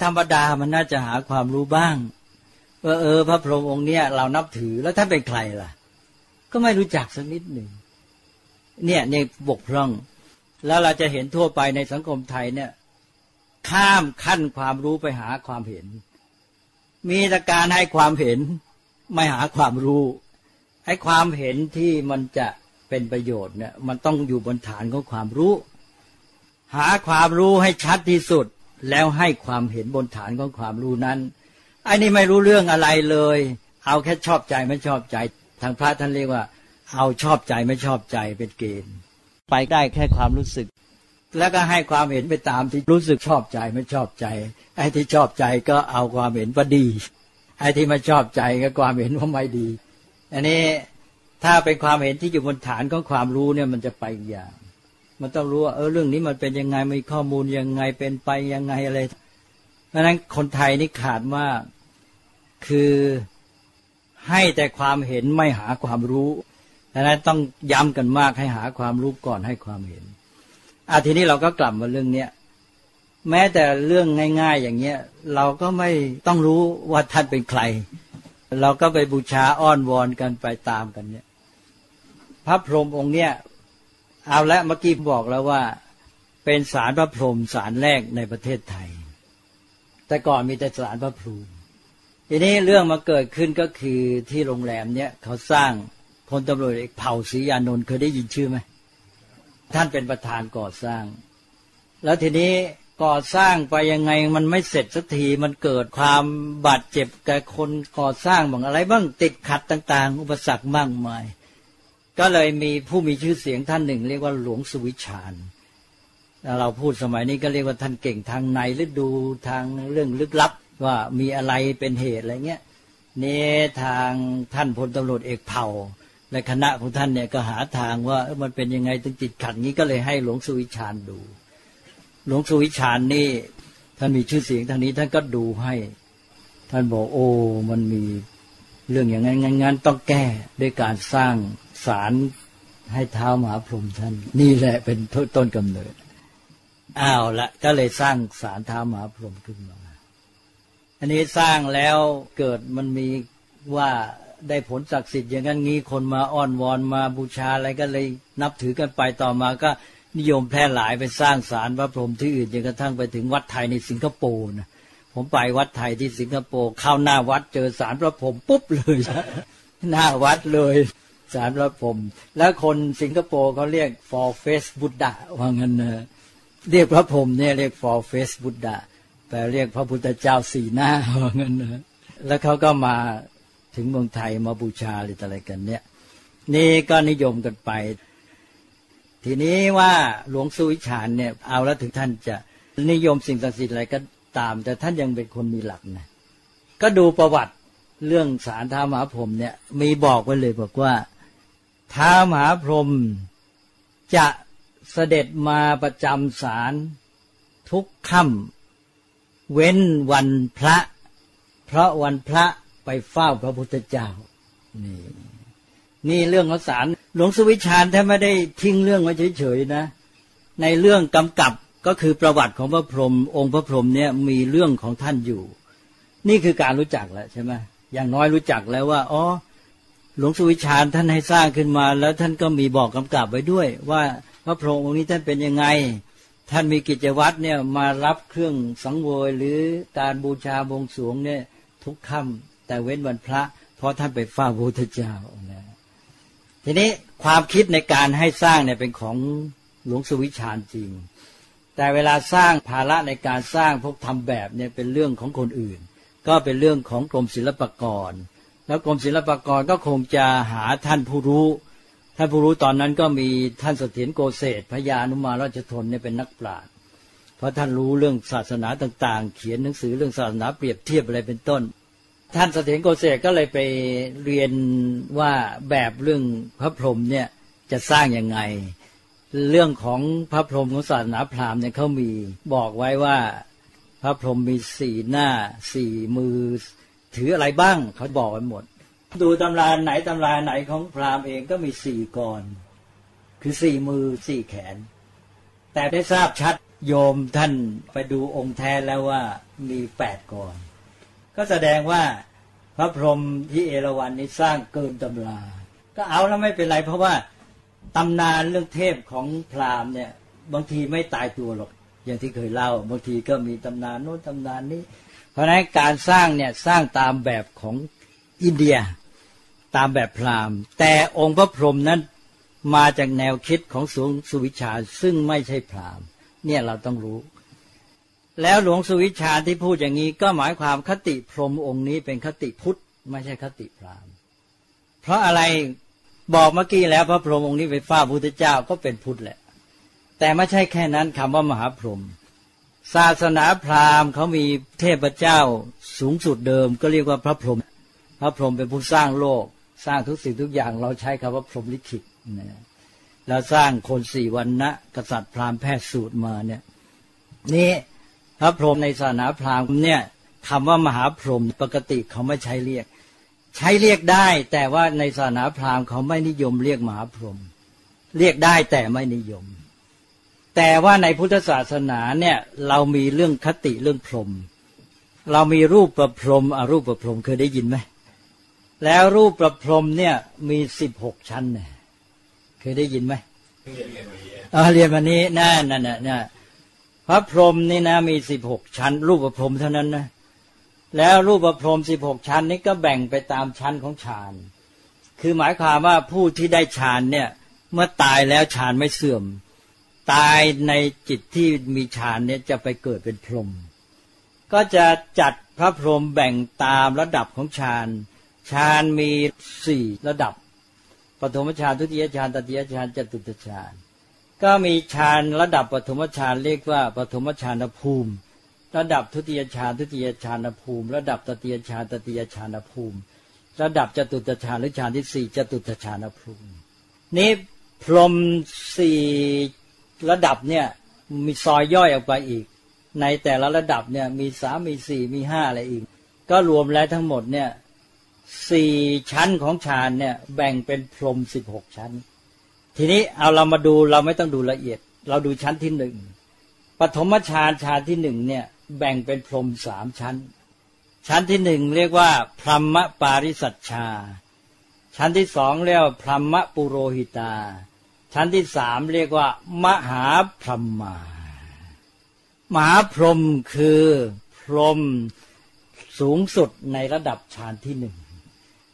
ธรรมดามันน่าจะหาความรู้บ้างว่าเออ พระพรหมองค์เนี่ยเรานับถือแล้วท่านเป็นใครล่ะ ก็ไม่รู้จักสักนิดหนึ่งเนี่ยในบกพร่อง แล้วเราจะเห็นทั่วไปในสังคมไทยเนี่ย ข้ามขั้นความรู้ไปหาความเห็น มีแต่การให้ความเห็นไม่หาความรู้ให้ความเห็นที่มันจะเป็นประโยชน์เนี่ยมันต้องอยู่บนฐานของความรู้ หาความรู้ให้ชัดที่สุด แล้วให้ความเห็นบนฐานของความรู้นั้นไอ้นี่ไม่รู้เรื่องอะไรเลย เอาแค่ชอบใจไม่ชอบใจ ทางพระท่านเรียกว่า เอาชอบใจไม่ชอบใจเป็นเกณฑ์ ไปได้แค่ความรู้สึก แล้วก็ให้ความเห็นไปตามที่รู้สึกชอบใจไม่ชอบใจ ไอ้ที่ชอบใจก็เอาความเห็นว่าดี ไอ้ที่ไม่ชอบใจก็ความเห็นว่าไม่ดี อันนี้ถ้าเป็นความเห็นที่อยู่บนฐานของความรู้เนี่ยมันจะไปอย่าง มันต้องรู้ว่าเออเรื่องนี้มันเป็นยังไงมีข้อมูลยังไงเป็นไปยังไงอะไร เพราะนั้นคนไทยนี่ขาดมากคือให้แต่ความเห็นไม่หาความรู้ดังนั้นต้องย้ำกันมากให้หาความรู้ก่อนให้ความเห็น อาทีนี้เราก็กลับมาเรื่องเนี้ยแม้แต่เรื่องง่าย ๆ อย่างเงี้ย เราก็ไม่ต้องรู้ว่าท่านเป็นใคร เราก็ไปบูชาอ้อนวอนกันไปตามกันเนี่ย พระพรหมองค์เนี้ยเอาละเมื่อกี้บอกแล้วว่า เป็นสารพระพรหมสารแรกในประเทศไทย แต่ก่อนมีแต่สารพระภูมิทีนี้เรื่องมาเกิดขึ้นก็คือที่โรงแรมเนี่ยเขาสร้างพลตำรวจเอกเผ่าศรียานนท์เคยได้ยินชื่อไหม ท่านเป็นประธานก่อสร้าง แล้วทีนี้ก่อสร้างไปยังไงมันไม่เสร็จสักทีมันเกิดความบาดเจ็บกับคนก่อสร้างบางอะไรบ้างติดขัดต่าง ๆ อุปสรรคมากมาย ก็เลยมีผู้มีชื่อเสียงท่านหนึ่ง เรียกว่าหลวงสุวิชานเราพูดสมัยนี้ก็เรียกว่าท่านเก่งทางในหรือดูทางเรื่องลึกลับว่ามีอะไรเป็นเหตุอะไรเงี้ยนี่ทางท่านพลตำรวจเอกเผ่า และคณะของท่านเนี่ยก็หาทางว่ามันเป็นยังไงถึงติดขัดนี้ก็เลยให้หลวงสุวิชานดู หลวงสุวิชานนี่ท่านมีชื่อเสียงทางนี้ท่านก็ดูให้ ท่านบอกโอ้มันมีเรื่องอย่างนั้นงั้นต้องแก้ด้วยการสร้างศาลให้เท้ามหาพรหมท่าน นี่แหละเป็นต้นกำเนิดอ้าวละก็เลยสร้างศาลเท้ามหาพรหมขึ้นมา อันนี้สร้างแล้วเกิดมันมีว่า ได้ผลศักดิ์สิทธิ์อย่างนั้นงี้คนมาอ้อนวอนมาบูชาอะไรก็เลยนับถือกันไปต่อมาก็นิยมแพร่หลายไปสร้างศาลพระพรหมที่อื่นจนกระทั่งไปถึงวัดไทยในสิงคโปร์นะผมไปวัดไทยที่สิงคโปร์เข้าหน้าวัดเจอศาลพระพรหมปุ๊บเลยหน้าวัดเลยศาลพระพรหมแล้วคนสิงคโปร์เขาเรียก for face Buddha ว่างั้นนะเรียกพระพรหมเนี่ยเรียก for face Buddha แต่เรียกพระพุทธเจ้าสี่หน้าว่างั้นนะแล้วเขาก็มา ถึงเมืองไทยมาบูชาหรืออะไรกันเนี่ย นี่ก็นิยมกันไป ทีนี้ว่าหลวงสุวิชานเนี่ย เอาแล้วถึงท่านจะนิยมสิ่งศักดิ์สิทธิ์อะไรก็ตาม แต่ท่านยังเป็นคนมีหลักนะก็ดูประวัติเรื่องสารท้ามหาพรหมเนี่ย มีบอกไว้เลยบอกว่าท้ามหาพรหมจะเสด็จมาประจำสารทุกค่ำเว้นวันพระ เพราะวันพระ ไปเฝ้าพระพุทธเจ้า นี่ นี่เรื่องของสารหลวงสุวิชานท่านไม่ได้ทิ้งเรื่องไว้เฉยๆนะ ในเรื่องกำกับก็คือประวัติของพระพรหมองค์พระพรหมเนี่ยมีเรื่องของท่านอยู่ นี่คือการรู้จักแล้วใช่ไหมอย่างน้อยรู้จักแล้วว่าอ๋อหลวงสุวิชานท่านให้สร้างขึ้นมา แล้วท่านก็มีบอกกำกับไว้ด้วย ว่าพระพรหมองค์นี้ท่านเป็นยังไง ท่านมีกิจวัตรเนี่ยมารับเครื่องสังเวยหรือการบูชาบวงสรวงเนี่ยทุกค่ำ แต่เว้นวันพระ เพราะท่านไปเฝ้าพระพุทธเจ้านะทีนี้ความคิดในการให้สร้างเนี่ยเป็นของหลวงสุวิชานจริง แต่เวลาสร้างภาระในการสร้างพวกทำแบบเนี่ยเป็นเรื่องของคนอื่น ก็เป็นเรื่องของกรมศิลปากร แล้วกรมศิลปากรก็คงจะหาท่านผู้รู้ ท่านผู้รู้ตอนนั้นก็มีท่านเสถียรโกเศษพญานุมาราชทนเนี่ยเป็นนักปราชญ์เพราะท่านรู้เรื่องศาสนาต่าง ๆ เขียนหนังสือเรื่องศาสนาเปรียบเทียบอะไรเป็นต้น ท่านเสถียรโกเศษก็เลยไปเรียนว่าแบบเรื่องพระพรหมเนี่ยจะสร้างยังไง เรื่องของพระพรหมของศาสนาพราหมณ์เนี่ยเขามีบอกไว้ว่าพระพรหมมีสี่หน้าสี่มือ ถืออะไรบ้างเขาบอกไว้หมด ดูตำราไหนตำราไหนของพราหมณ์เองก็มีสี่กรคือสี่มือสี่แขน แต่ได้ทราบชัดโยมท่านไปดูองค์แท้แล้วว่ามีแปดกร ก็แสดงว่าพระพรหมที่เอราวัณนี้สร้างเกินตำรา ก็เอาแล้วไม่เป็นไร เพราะว่าตำนานเรื่องเทพของพราหมณ์เนี่ย บางทีไม่ตายตัวหรอก อย่างที่เคยเล่า บางทีก็มีตำนานโน้นตำนานนี้ เพราะฉะนั้นการสร้างเนี่ยสร้างตามแบบของอินเดียตามแบบพราหมณ์ แต่องค์พระพรหมนั้นมาจากแนวคิดของสูงสุวิชาซึ่งไม่ใช่พราหมณ์ เนี่ยเราต้องรู้ แล้วหลวงสุวิชาที่พูดอย่างนี้ ก็หมายความคติพรหมองค์นี้เป็นคติพุทธไม่ใช่คติพราหมณ์เพราะอะไรบอกเมื่อกี้แล้วพระพรหมองค์นี้ไปฟ้าพุทธเจ้าก็เป็นพุทธแหละ แต่ไม่ใช่แค่นั้นคำว่ามหาพรหมศาสนาพราหมณ์เขามีเทพเจ้าสูงสุดเดิม ก็เรียกว่าพระพรหมพระพรหมเป็นผู้สร้างโลก สร้างทุกสิ่งทุกอย่างเราใช้คำว่าพรหมลิขิตนะแล้วสร้างคนสี่วันนะกษัตริย์พราหมณ์แพทย์สูตรมาเนี่ยนี่ พระพรหมในศาสนาพราหมณ์เนี่ยคำว่ามหาพรหมปกติเขาไม่ใช้เรียก ใช้เรียกได้ แต่ว่าในศาสนาพราหมณ์เขาไม่นิยมเรียกมหาพรหมเรียกได้แต่ไม่นิยม แต่ว่าในพุทธศาสนาเนี่ยเรามีเรื่องคติเรื่องพรหมเรามีรูปประพรหมอรูปประพรหมเคยได้ยินไหมแล้วรูปประพรหมเนี่ยมีสิบหกชั้นเนี่ยเคยได้ยินไหมเรียนวันนี้นั่นนั่นน่ะพ ระพรหมนี่นะมีสิบหกชั้น รูปประพรหมเท่านั้นนะแล้วรูปประพรหมสิบหกชั้นนี้ก็แบ่งไปตามชั้นของฌาน คือหมายความว่าผู้ที่ได้ฌานเนี่ย เมื่อตายแล้วฌานไม่เสื่อม ตายในจิตที่มีฌานเนี่ยจะไปเกิดเป็นพรหมก็จะจัดพระพรหมแบ่งตามระดับของฌานฌานมีสี่ระดับปฐมฌานทุติยฌานตติยฌานจตุตฌาน ก็มีฌานระดับปฐมฌานเรียกว่าปฐมฌานภูมิ ระดับทุติยฌานทุติยฌานภูมิ ระดับตติยฌานตติยฌานภูมิ ระดับจตุตฌานหรือฌานที่สี่จตุตฌานภูมิ นี้พรมสี่ระดับเนี่ยมีซอยย่อยออกไปอีก ในแต่ละระดับเนี่ยมีสามมีสี่มีห้าอะไรอีก ก็รวมแล้วทั้งหมดเนี่ยสี่ชั้นของฌานเนี่ยแบ่งเป็นพรมสิบหกชั้น ทีนี้เอาเรามาดูเราไม่ต้องดูละเอียด เราดูชั้นที่หนึ่งปฐมฌานฌานที่หนึ่งเนี่ย แบ่งเป็นพรมสามชั้น ชั้นที่หนึ่งเรียกว่าพรหมปาริสัชชา ชั้นที่สองเรียกว่าพรหมปุโรหิตา ชั้นที่สามเรียกว่า มหาพรหมามหาพรหมคือพรหมสูงสุดในระดับฌานที่หนึ่ง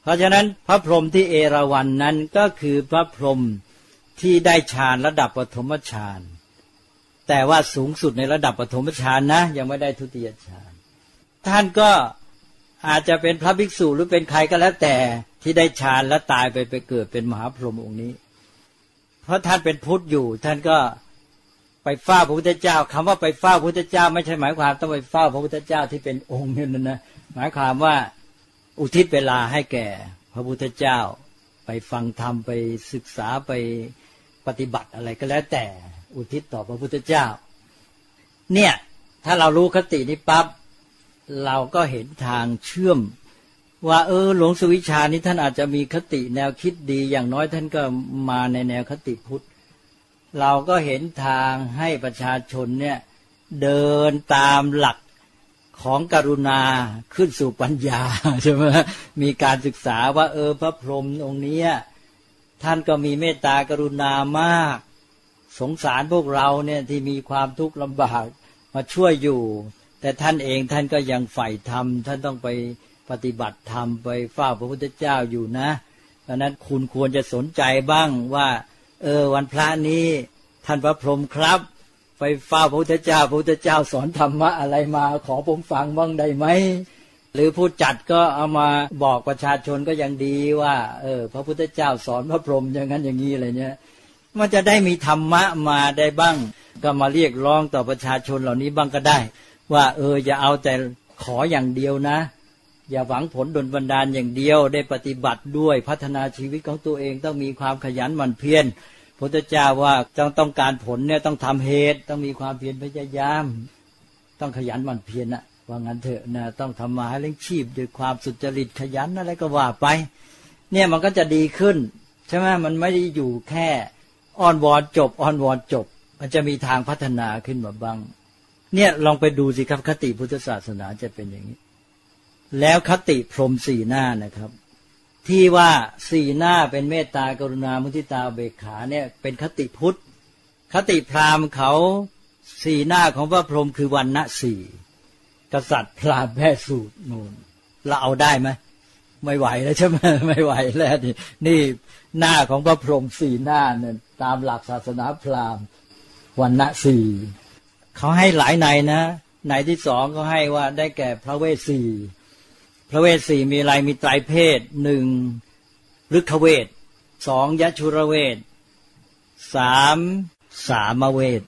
เพราะฉะนั้นพระพรหมที่เอราวันนั้นก็คือพระพรหม ที่ได้ฌานระดับปฐมฌานแต่ว่าสูงสุดในระดับปฐมฌานนะ ยังไม่ได้ทุติยฌานท่านก็อาจจะเป็นพระภิกษุหรือเป็นใครก็แล้วแต่ที่ได้ฌานแล้วตายไปไปเกิดเป็นมหาพรหมองค์นี้ เพราะท่านเป็นพุทธอยู่ ท่านก็ไปเฝ้าพระพุทธเจ้าคำว่าไปเฝ้าพระพุทธเจ้า ไม่ใช่หมายความต้องไปเฝ้าพระพุทธเจ้าที่เป็นองค์นั่นนะหมายความว่าอุทิศเวลาให้แก่ พระพุทธเจ้า ไปฟังธรรมไปศึกษาไป ปฏิบัติอะไรก็แล้วแต่อุทิศต่อพระพุทธเจ้า เนี่ย ถ้าเรารู้คตินี้ปับ๊บเราก็เห็นทางเชื่อม ว่า เออ หลวงสุวิชานี้ท่านอาจจะมีคติแนวคิดดี อย่างน้อยท่านก็มาในแนวคติพุทธ เราก็เห็นทางให้ประชาชนเนี่ย เดินตามหลักของกรุณาขึ้นสู่ปัญญาใช่ไหมมีการศึกษาว่า เออ พระพรหมองค์นี้ ท่านก็มีเมตตากรุณามาก สงสารพวกเราเนี่ยที่มีความทุกข์ลำบากมาช่วยอยู่ แต่ท่านเองท่านก็ยังใฝ่ธรรม ท่านต้องไปปฏิบัติธรรมไปเฝ้าพระพุทธเจ้าอยู่นะดังนั้นคุณควรจะสนใจบ้างว่า เออวันพระนี้ ท่านพระพรหมครับ ไปเฝ้าพระพุทธเจ้า พระพุทธเจ้าสอนธรรมะอะไรมา ขอผมฟังบ้างได้ไหม หรือผู้จัดก็เอามาบอกประชาชนก็ยังดีว่า เออ พระพุทธเจ้าสอนพระพรหมอย่างนั้นอย่างนี้อะไรเนี้ยมันจะได้มีธรรมะมาได้บ้าง ก็มาเรียกร้องต่อประชาชนเหล่านี้บ้างก็ได้ ว่า เอออย่าเอาแต่ขออย่างเดียวนะ อย่าหวังผลดลบันดาลอย่างเดียว ได้ปฏิบัติด้วยพัฒนาชีวิตของตัวเองต้องมีความขยันหมั่นเพียรพุทธเจ้าว่าต้องต้องการผลเนี่ยต้องทำเหตุ ต้องมีความเพียรพยายาม ต้องขยันหมั่นเพียรนะ ว่างั้นเถอะนะต้องทำมาให้เลี้ยงชีพด้วยความสุจริตขยันอะไรก็ว่าไป เนี่ยมันก็จะดีขึ้นใช่ไหมมันไม่ได้อยู่แค่อ้อนวอนจบอ้อนวอนจบ มันจะมีทางพัฒนาขึ้นมาบ้าง เนี่ยลองไปดูสิครับคติพุทธศาสนาจะเป็นอย่างนี้ แล้วคติพรมสี่หน้านะครับ ที่ว่าสี่หน้าเป็นเมตตากรุณามุทิตาเบกขาเนี่ยเป็นคติพุทธ คติพราหมณ์เขาสี่หน้าของพระพรหมคือวันณะสี่ กษัตริย์พราหมณ์แพ้สูตรนูนเราเอาได้ไหมไม่ไหวแล้วใช่ไหมไม่ไหวแล้วนี่นี่หน้าของพระพรหมสี่หน้าเนี่ยตามหลักศาสนาพราหมณ์วันณะสี่เขาให้หลายในนะในที่สองเขาให้ว่าได้แก่พระเวสสีพระเวสสี่มีอะไรมีไตรเพศหนึ่งฤกขเวทสองยชุระเวทสามสามเวท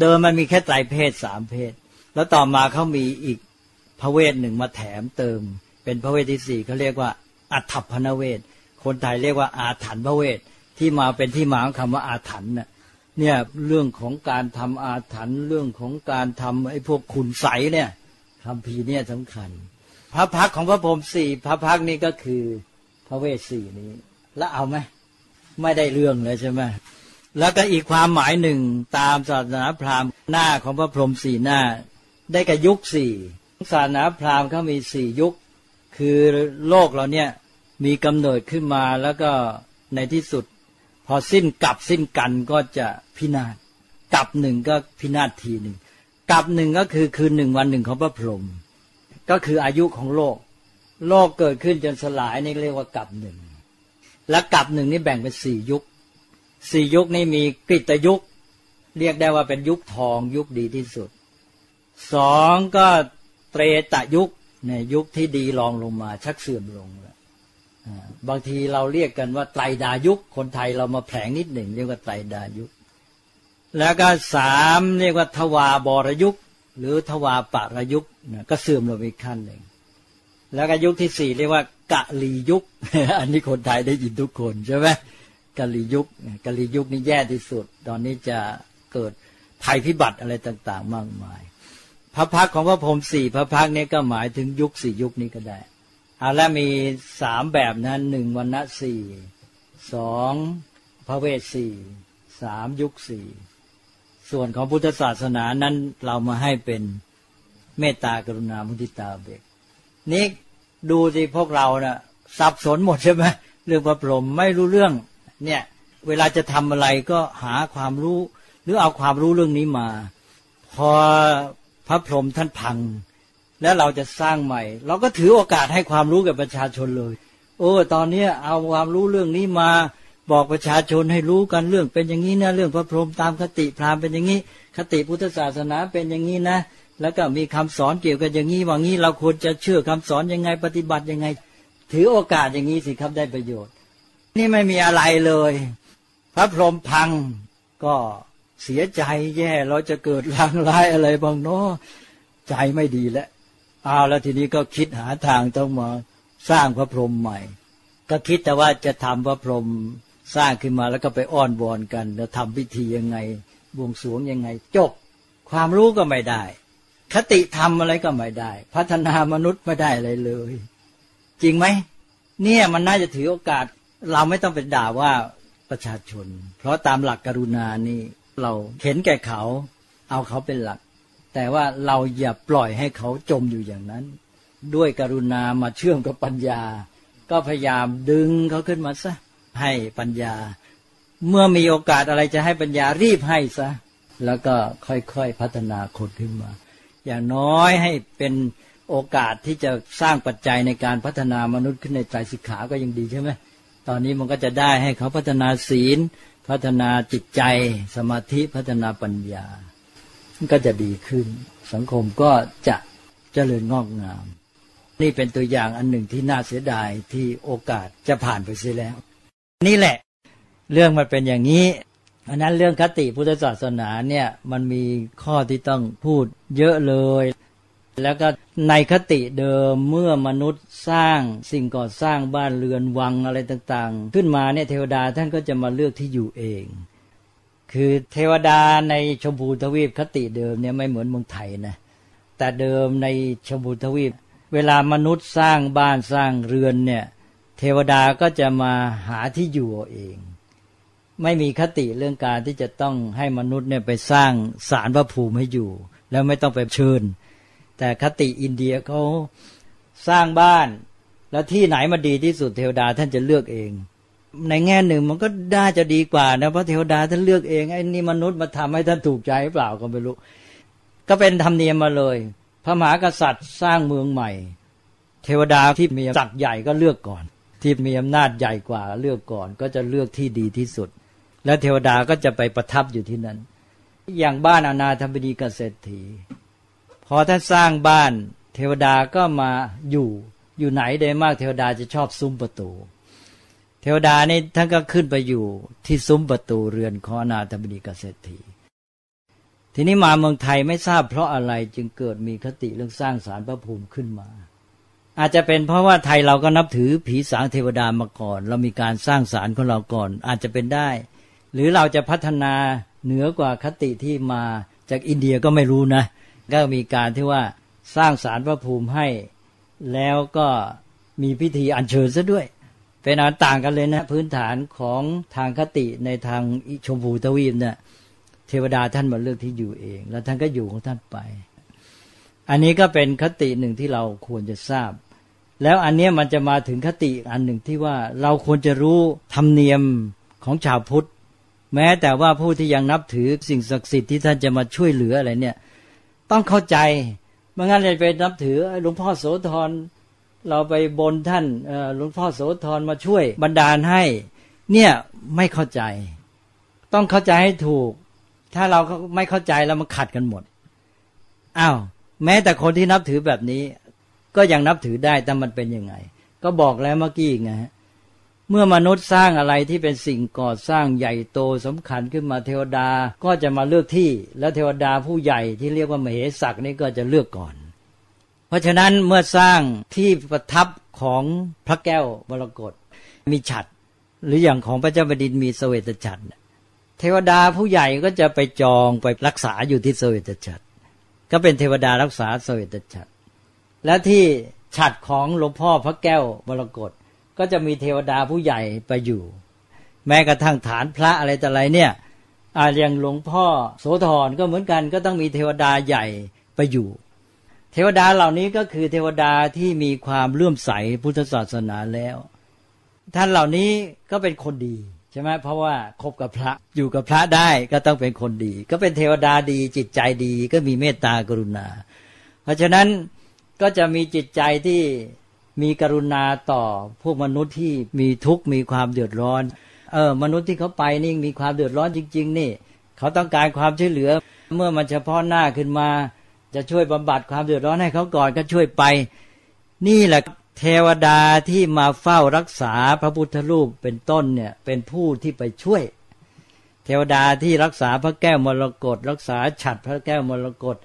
เดิมมันมีแค่ไตรเพศสามเพศ แล้วต่อมาเขามีอีกพระเวทหนึ่งมาแถมเติม เป็นพระเวทที่สี่เขาเรียกว่าอัฐพนเวท คนไทยเรียกว่าอาถรรพ์พระเวทที่มาเป็นที่มาของคำว่าอาถรรพ์เนี่ยเนี่ยเรื่องของการทำอาถรรพ์เรื่องของการทำไอ้พวกขุนใสเนี่ยคำพีเนี่ยสำคัญ พระพักของพระพรหมสี่พระพักนี้ก็คือพระเวสสี่นี้ แล้วเอาไหมไม่ได้เรื่องเลยใช่ไหมแล้วก็อีกความหมายหนึ่งตามศาสนาพราหมณ์หน้าของพระพรหมสี่หน้า ได้กับยุคสี่ศาสนาพราหมณ์เขามีสี่ยุค คือโลกเราเนี่ยมีกำเนิดขึ้นมาแล้วก็ในที่สุด พอสิ้นกับสิ้นกันก็จะพินาศกับหนึ่งก็พินาศทีหนึ่งกับหนึ่งก็คือคืนหนึ่งวันหนึ่งของพระพรหมก็คืออายุของโลก โลกเกิดขึ้นจนสลายนี่เรียกว่ากับหนึ่งและกับหนึ่งนี่แบ่งเป็นสี่ยุคสี่ยุคนี่มีกฤตยุค เรียกได้ว่าเป็นยุคทองยุคดีที่สุด สองก็เตรตยุคเนี่ยยุคที่ดีรองลงมา ชักเสื่อมลงแล้วบางทีเราเรียกกันว่าไตรดายุค คนไทยเรามาแผลงนิดหนึ่งเรียกว่าไตรดายุค แล้วก็สามเรียกว่าทวาบรยุค หรือทวาปรยุคก็เสื่อมลงอีกขั้นหนึ่งแล้วก็ยุคที่สี่เรียกว่ากะลียุค อันนี้คนไทยได้ยินทุกคนใช่ไหมกะลียุคกะลียุคนี่แย่ที่สุด ตอนนี้จะเกิดภัยพิบัติอะไรต่าง ๆ มากมาย พระพักของพระพรหมสี่พระพักนี้ก็หมายถึงยุคสี่ยุคนี้ก็ได้เอาละมีสามแบบนั้นหนึ่งวันณะสี่สองพระเวสสี่สามยุคสี่ส่วนของพุทธศาสนานั้นเรามาให้เป็นเมตตากรุณามุทิตาเบกนี่ดูสิพวกเรานะ่ะสับสนหมดใช่ไหมเรื่องพระพรหมไม่รู้เรื่อง เนี่ย เวลาจะทำอะไรก็หาความรู้ หรือเอาความรู้เรื่องนี้มา พอ พระพรหมท่านพัง แล้วเราจะสร้างใหม่ เราก็ถือโอกาสให้ความรู้กับประชาชนเลย โอ้ตอนนี้เอาความรู้เรื่องนี้มาบอกประชาชนให้รู้กันเรื่องเป็นอย่างนี้นะเรื่องพระพรหมตามคติพราหมณ์เป็นอย่างนี้ คติพุทธศาสนาเป็นอย่างนี้นะ แล้วก็มีคำสอนเกี่ยวกับอย่างนี้ว่างี้เราควรจะเชื่อคำสอนยังไงปฏิบัติยังไง ถือโอกาสอย่างนี้สิครับได้ประโยชน์ นี่ไม่มีอะไรเลย พระพรหมพังก็ เสียใจแย่เราจะเกิดลางร้ายอะไรบ้างเนาะใจไม่ดีแล้วเอาแล้วทีนี้ก็คิดหาทางต้องมาสร้างพระพรหมใหม่ ก็คิดแต่ว่าจะทำพระพรหมสร้างขึ้นมาแล้วก็ไปอ้อนวอนกันแล้วทำพิธียังไงบวงสรวงยังไง จบ ความรู้ก็ไม่ได้ คติทำอะไรก็ไม่ได้ พัฒนามนุษย์ไม่ได้อะไรเลย จริงไหมเนี่ยมันน่าจะถือโอกาส เราไม่ต้องไปด่าว่าประชาชน เพราะตามหลักกรุณานี่ เราเห็นแก่เขา เอาเขาเป็นหลัก แต่ว่าเราอย่าปล่อยให้เขาจมอยู่อย่างนั้น ด้วยกรุณามาเชื่อมกับปัญญา ก็พยายามดึงเขาขึ้นมาซะให้ปัญญา เมื่อมีโอกาสอะไรจะให้ปัญญารีบให้ซะแล้วก็ค่อยๆพัฒนาคนขึ้นมา อย่างน้อยให้เป็นโอกาสที่จะสร้างปัจจัยในการพัฒนามนุษย์ขึ้นในใจสิกขาก็ยังดีใช่ไหมตอนนี้มันก็จะได้ให้เขาพัฒนาศีล พัฒนาจิตใจสมาธิพัฒนาปัญญา ก็จะดีขึ้น สังคมก็จะเจริญงอกงาม นี่เป็นตัวอย่างอันหนึ่งที่น่าเสียดายที่โอกาสจะผ่านไปเสียแล้ว นี่แหละ เรื่องมันเป็นอย่างนี้อันนั้นเรื่องคติพุทธศาสนาเนี่ยมันมีข้อที่ต้องพูดเยอะเลย แล้วก็ในคติเดิมเมื่อมนุษย์สร้างสิ่งก่อสร้างบ้านเรือนวังอะไรต่างๆ ขึ้นมาเนี่ยเทวดาท่านก็จะมาเลือกที่อยู่เอง คือเทวดาในชมพูทวีปคติเดิมเนี่ยไม่เหมือนเมืองไทยนะแต่เดิมในชมพูทวีป เวลามนุษย์สร้างบ้านสร้างเรือนเนี่ยเทวดาก็จะมาหาที่อยู่เอง ไม่มีคติเรื่องการที่จะต้องให้มนุษย์เนี่ยไปสร้างสารพระภูมิให้อยู่ แล้วไม่ต้องไปเชิญ แต่คติอินเดียเขาสร้างบ้าน แล้วที่ไหนมาดีที่สุดเทวดาท่านจะเลือกเอง ในแง่หนึ่งมันก็น่าจะดีกว่านะเพราะเทวดาท่านเลือกเองไอ้นี่มนุษย์มาทำให้ท่านถูกใจหรือเปล่าก็ไม่รู้ ก็เป็นธรรมเนียมมาเลย พระมหากษัตริย์สร้างเมืองใหม่ เทวดาที่มีศักย์ใหญ่ก็เลือกก่อน ที่มีอำนาจใหญ่กว่าเลือกก่อน ก็จะเลือกที่ดีที่สุด และเทวดาก็จะไปประทับอยู่ที่นั้น อย่างบ้านอนาธรรมดีกเศรษฐี พอท่านสร้างบ้าน เทวดาก็มาอยู่อยู่ไหนได้มากเทวดาจะชอบซุ้มประตู เทวดานี่ท่านก็ขึ้นไปอยู่ที่ซุ้มประตูเรือนของอนาธรรมดีกเศรษฐีทีนี้มาเมืองไทยไม่ทราบเพราะอะไรจึงเกิดมีคติเรื่องสร้างสารพระภูมิขึ้นมา อาจจะเป็นเพราะว่าไทยเราก็นับถือผีสางเทวดามาก่อน เรามีการสร้างสารของเราก่อน อาจจะเป็นได้ หรือเราจะพัฒนาเหนือกว่าคติที่มาจากอินเดียก็ไม่รู้นะ ก็มีการที่ว่าสร้างสารพระภูมิให้ แล้วก็มีพิธีอัญเชิญซะด้วย เป็นอันต่างกันเลยนะ พื้นฐานของทางคติในทางชมพูทวีปเนะี่ยเทวดาท่านมาเลือกที่อยู่เอง แล้วท่านก็อยู่ของท่านไป อันนี้ก็เป็นคติหนึ่งที่เราควรจะทราบ แล้วอันนี้มันจะมาถึงคติอันหนึ่งที่ว่าเราควรจะรู้ธรรมเนียมของชาวพุทธ แม้แต่ว่าผู้ที่ยังนับถือสิ่งศักดิ์สิทธิ์ที่ท่านจะมาช่วยเหลืออะไรเนี่ย ต้องเข้าใจเมื่องั้นเราไปนับถือหลวงพ่อโสธรเราไปบนท่านหลวงพ่อโสธรมาช่วยบรรดาลให้ เนี่ยไม่เข้าใจ ต้องเข้าใจให้ถูก ถ้าเราไม่เข้าใจแล้วมันขัดกันหมดอ้าวแม้แต่คนที่นับถือแบบนี้ ก็ยังนับถือได้แต่มันเป็นยังไง ก็บอกแล้วเมื่อกี้ไง เมื่อมนุษย์สร้างอะไรที่เป็นสิ่งก่อสร้างใหญ่โตสำคัญขึ้นมาเทวดาก็จะมาเลือกที่ แล้วเทวดาผู้ใหญ่ที่เรียกว่ามเหสักนี่ก็จะเลือกก่อน เพราะฉะนั้นเมื่อสร้างที่ประทับของพระแก้วมรกตมีฉัดหรืออย่างของพระเจ้าแผ่นดินมีสเวตฉัตรเทวดาผู้ใหญ่ก็จะไปจองไปรักษาอยู่ที่สเวตฉัตรก็เป็นเทวดารักษาสเวตฉัตรและที่ฉัดของหลวงพ่อพระแก้วมรกต ก็จะมีเทวดาผู้ใหญ่ไปอยู่ แม้กระทั่งฐานพระอะไรแต่ไรเนี่ยอาอย่างหลวงพ่อโสธรก็เหมือนกัน ก็ต้องมีเทวดาใหญ่ไปอยู่ เทวดาเหล่านี้ก็คือเทวดาที่มีความเลื่อมใสพุทธศาสนาแล้ว ท่านเหล่านี้ก็เป็นคนดีใช่ไหมเพราะว่าคบกับพระอยู่กับพระได้ก็ต้องเป็นคนดี ก็เป็นเทวดาดีจิตใจดีก็มีเมตตากรุณา เพราะฉะนั้นก็จะมีจิตใจที่ มีกรุณาต่อพวกมนุษย์ที่มีทุกข์มีความเดือดร้อน เออ มนุษย์ที่เขาไปนี่มีความเดือดร้อนจริง ๆ นี่ เขาต้องการความช่วยเหลือ เมื่อมันเฉพาะหน้าขึ้นมา จะช่วยบำบัดความเดือดร้อนให้เขาก่อนก็ช่วยไป นี่แหละเทวดาที่มาเฝ้ารักษาพระพุทธรูปเป็นต้นเนี่ย เป็นผู้ที่ไปช่วย เทวดาที่รักษาพระแก้วมรกตรักษาฉัดพระแก้วมรกต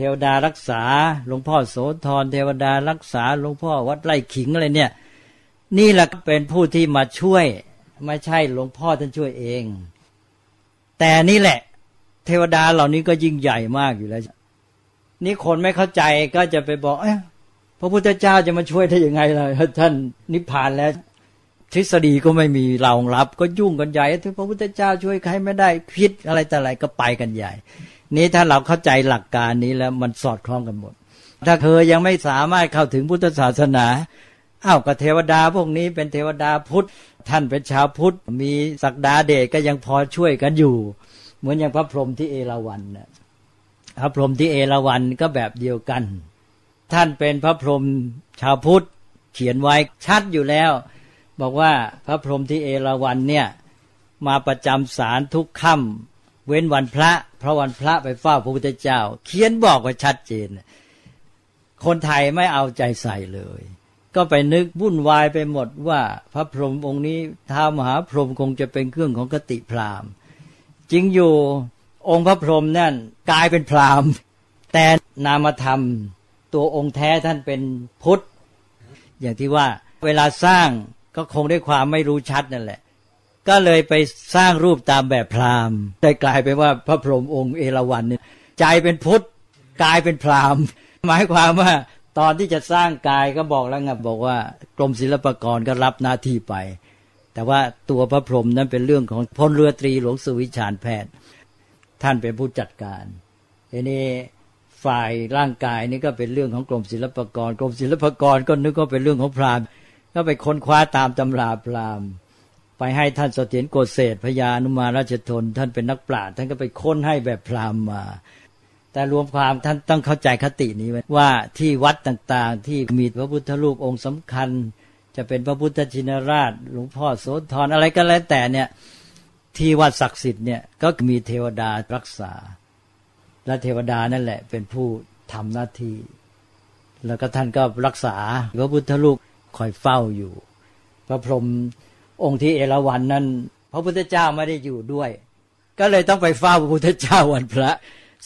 เทวดารักษาหลวงพ่อโสธรเทวดารักษาหลวงพ่อวัดไร่ขิงอะไรเนี่ย นี่แหละเป็นผู้ที่มาช่วย ไม่ใช่หลวงพ่อท่านช่วยเอง แต่นี่แหละ เทวดาเหล่านี้ก็ยิ่งใหญ่มากอยู่แล้ว นี่คนไม่เข้าใจก็จะไปบอกเอพระพุทธเจ้าจะมาช่วยได้ยังไงล่ะท่านนิพพานแล้วทฤษฎีก็ไม่มีรองรับ ก็ยุ่งกันใหญ่ที่พระพุทธเจ้าช่วยใครไม่ได้พิษอะไรแต่อะไรก็ไปกันใหญ่ นี้ถ้าเราเข้าใจหลักการนี้แล้วมันสอดคล้องกันหมด ถ้าเธอยังไม่สามารถเข้าถึงพุทธศาสนาอ้าวก็เทวดาพวกนี้เป็นเทวดาพุทธ ท่านเป็นชาวพุทธ มีศักดาเดชก็ยังพอช่วยกันอยู่ เหมือนอย่างพระพรหมที่เอราวัณนะพระพรหมที่เอราวัณก็แบบเดียวกัน ท่านเป็นพระพรหมชาวพุทธ เขียนไว้ชัดอยู่แล้ว บอกว่าพระพรหมที่เอราวัณเนี่ยมาประจำศาลทุกค่ำ เว้นวันพระ เพราะวันพระไปเฝ้าพระพุทธเจ้า เขียนบอกไว้ชัดเจน คนไทยไม่เอาใจใส่เลย ก็ไปนึกวุ่นวายไปหมดว่าพระพรหมองค์นี้ท้ามหาพรหมคงจะเป็นเครื่องของกติพราหมณ์จริงอยู่องค์พระพรหมนั่นกลายเป็นพราหมณ์ แต่นามธรรมตัวองค์แท้ท่านเป็นพุทธ อย่างที่ว่าเวลาสร้างก็คงได้ความไม่รู้ชัดนั่นแหละ ก็เลยไปสร้างรูปตามแบบพราหมณ์ได้กลายเป็นว่าพระพรหมองค์เอราวัณเนี่ยใจเป็นพุทธกายเป็นพราหมณ์ หมายความว่าตอนที่จะสร้างกายก็บอกแล้วไงบอกว่ากรมศิลปากรก็รับหน้าที่ไป แต่ว่าตัวพระพรหมนั้นเป็นเรื่องของพลเรือตรีหลวงสุวิชานแพทย์ ท่านเป็นผู้จัดการทีนี้ฝ่ายร่างกายนี่ก็เป็นเรื่องของกรมศิลปากร กรมศิลปากรก็นึกว่าเป็นเรื่องของพราหมณ์ก็ไปค้นคว้าตามตำราพราหมณ์ ไปให้ท่านเสถียรโกเศษพญานุมาราชทน ท่านเป็นนักปราชญ์ท่านก็ไปค้นให้แบบพราหมณ์มา แต่รวมความท่านต้องเข้าใจคตินี้ว่าที่วัดต่างๆ ที่มีพระพุทธรูปองค์สำคัญ จะเป็นพระพุทธชินราชหลวงพ่อโสธรอะไรก็แล้วแต่เนี่ยที่วัดศักดิ์สิทธิ์เนี่ยก็มีเทวดารักษา และเทวดานั่นแหละเป็นผู้ทำหน้าที่ แล้วก็ท่านก็รักษาพระพุทธรูปคอยเฝ้าอยู่ พระพรหม องค์ที่เอราวันนั้นพระพุทธเจ้าไม่ได้อยู่ด้วย ก็เลยต้องไปเฝ้าพระพุทธเจ้าวันพระ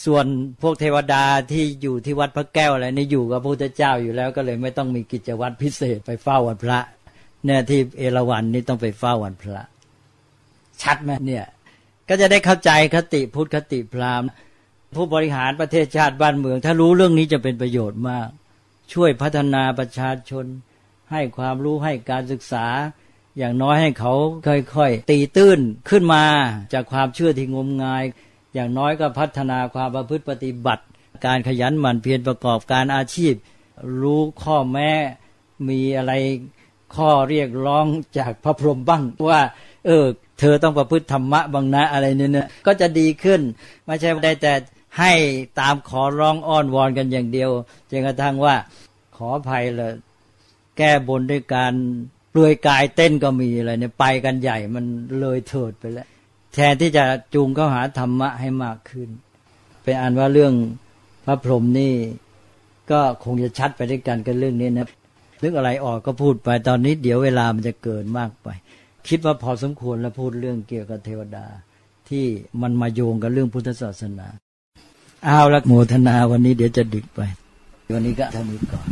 ส่วนพวกเทวดาที่อยู่ที่วัดพระแก้วอะไรนี่อยู่กับพระพุทธเจ้าอยู่แล้ว ก็เลยไม่ต้องมีกิจวัตรพิเศษไปเฝ้าวันพระเนี่ยที่เอราวันนี่ต้องไปเฝ้าวันพระ ชัดไหมเนี่ยก็จะได้เข้าใจคติพุทธคติพราหมณ์ ผู้บริหารประเทศชาติบ้านเมือง ถ้ารู้เรื่องนี้จะเป็นประโยชน์มาก ช่วยพัฒนาประชาชน ให้ความรู้ให้การศึกษา อย่างน้อยให้เขาค่อยๆ ตีตื้นขึ้นมาจากความเชื่อที่งมงาย อย่างน้อยก็พัฒนาความประพฤติปฏิบัติ การขยันหมั่นเพียรประกอบการอาชีพ รู้ข้อแม้มีอะไรข้อเรียกร้องจากพระพรหมบ้างว่า เออ เธอต้องประพฤติธรรมะบางนะอะไรเนี่ยนะก็จะดีขึ้น ไม่ใช่ได้แต่ให้ตามขอร้องอ้อนวอนกันอย่างเดียวจนกระทั่งว่าขออภัยเลยแก้บนด้วยการ รวยกายเต้นก็มีอะไรเนี่ยไปกันใหญ่มันเลยเถิดไปแล้ว แทนที่จะจูงเข้าหาธรรมะให้มากขึ้น เป็นอันว่าเรื่องพระพรหมนี่ ก็คงจะชัดไปด้วยกันกันเรื่องนี้นะนึกอะไรออกก็พูดไปตอนนี้เดี๋ยวเวลามันจะเกินมากไป คิดว่าพอสมควรแล้วพูดเรื่องเกี่ยวกับเทวดา ที่มันมาโยงกับเรื่องพุทธศาสนาเอาละโมทนาวันนี้เดี๋ยวจะดึกไป วันนี้ก็เท่านี้ก่อน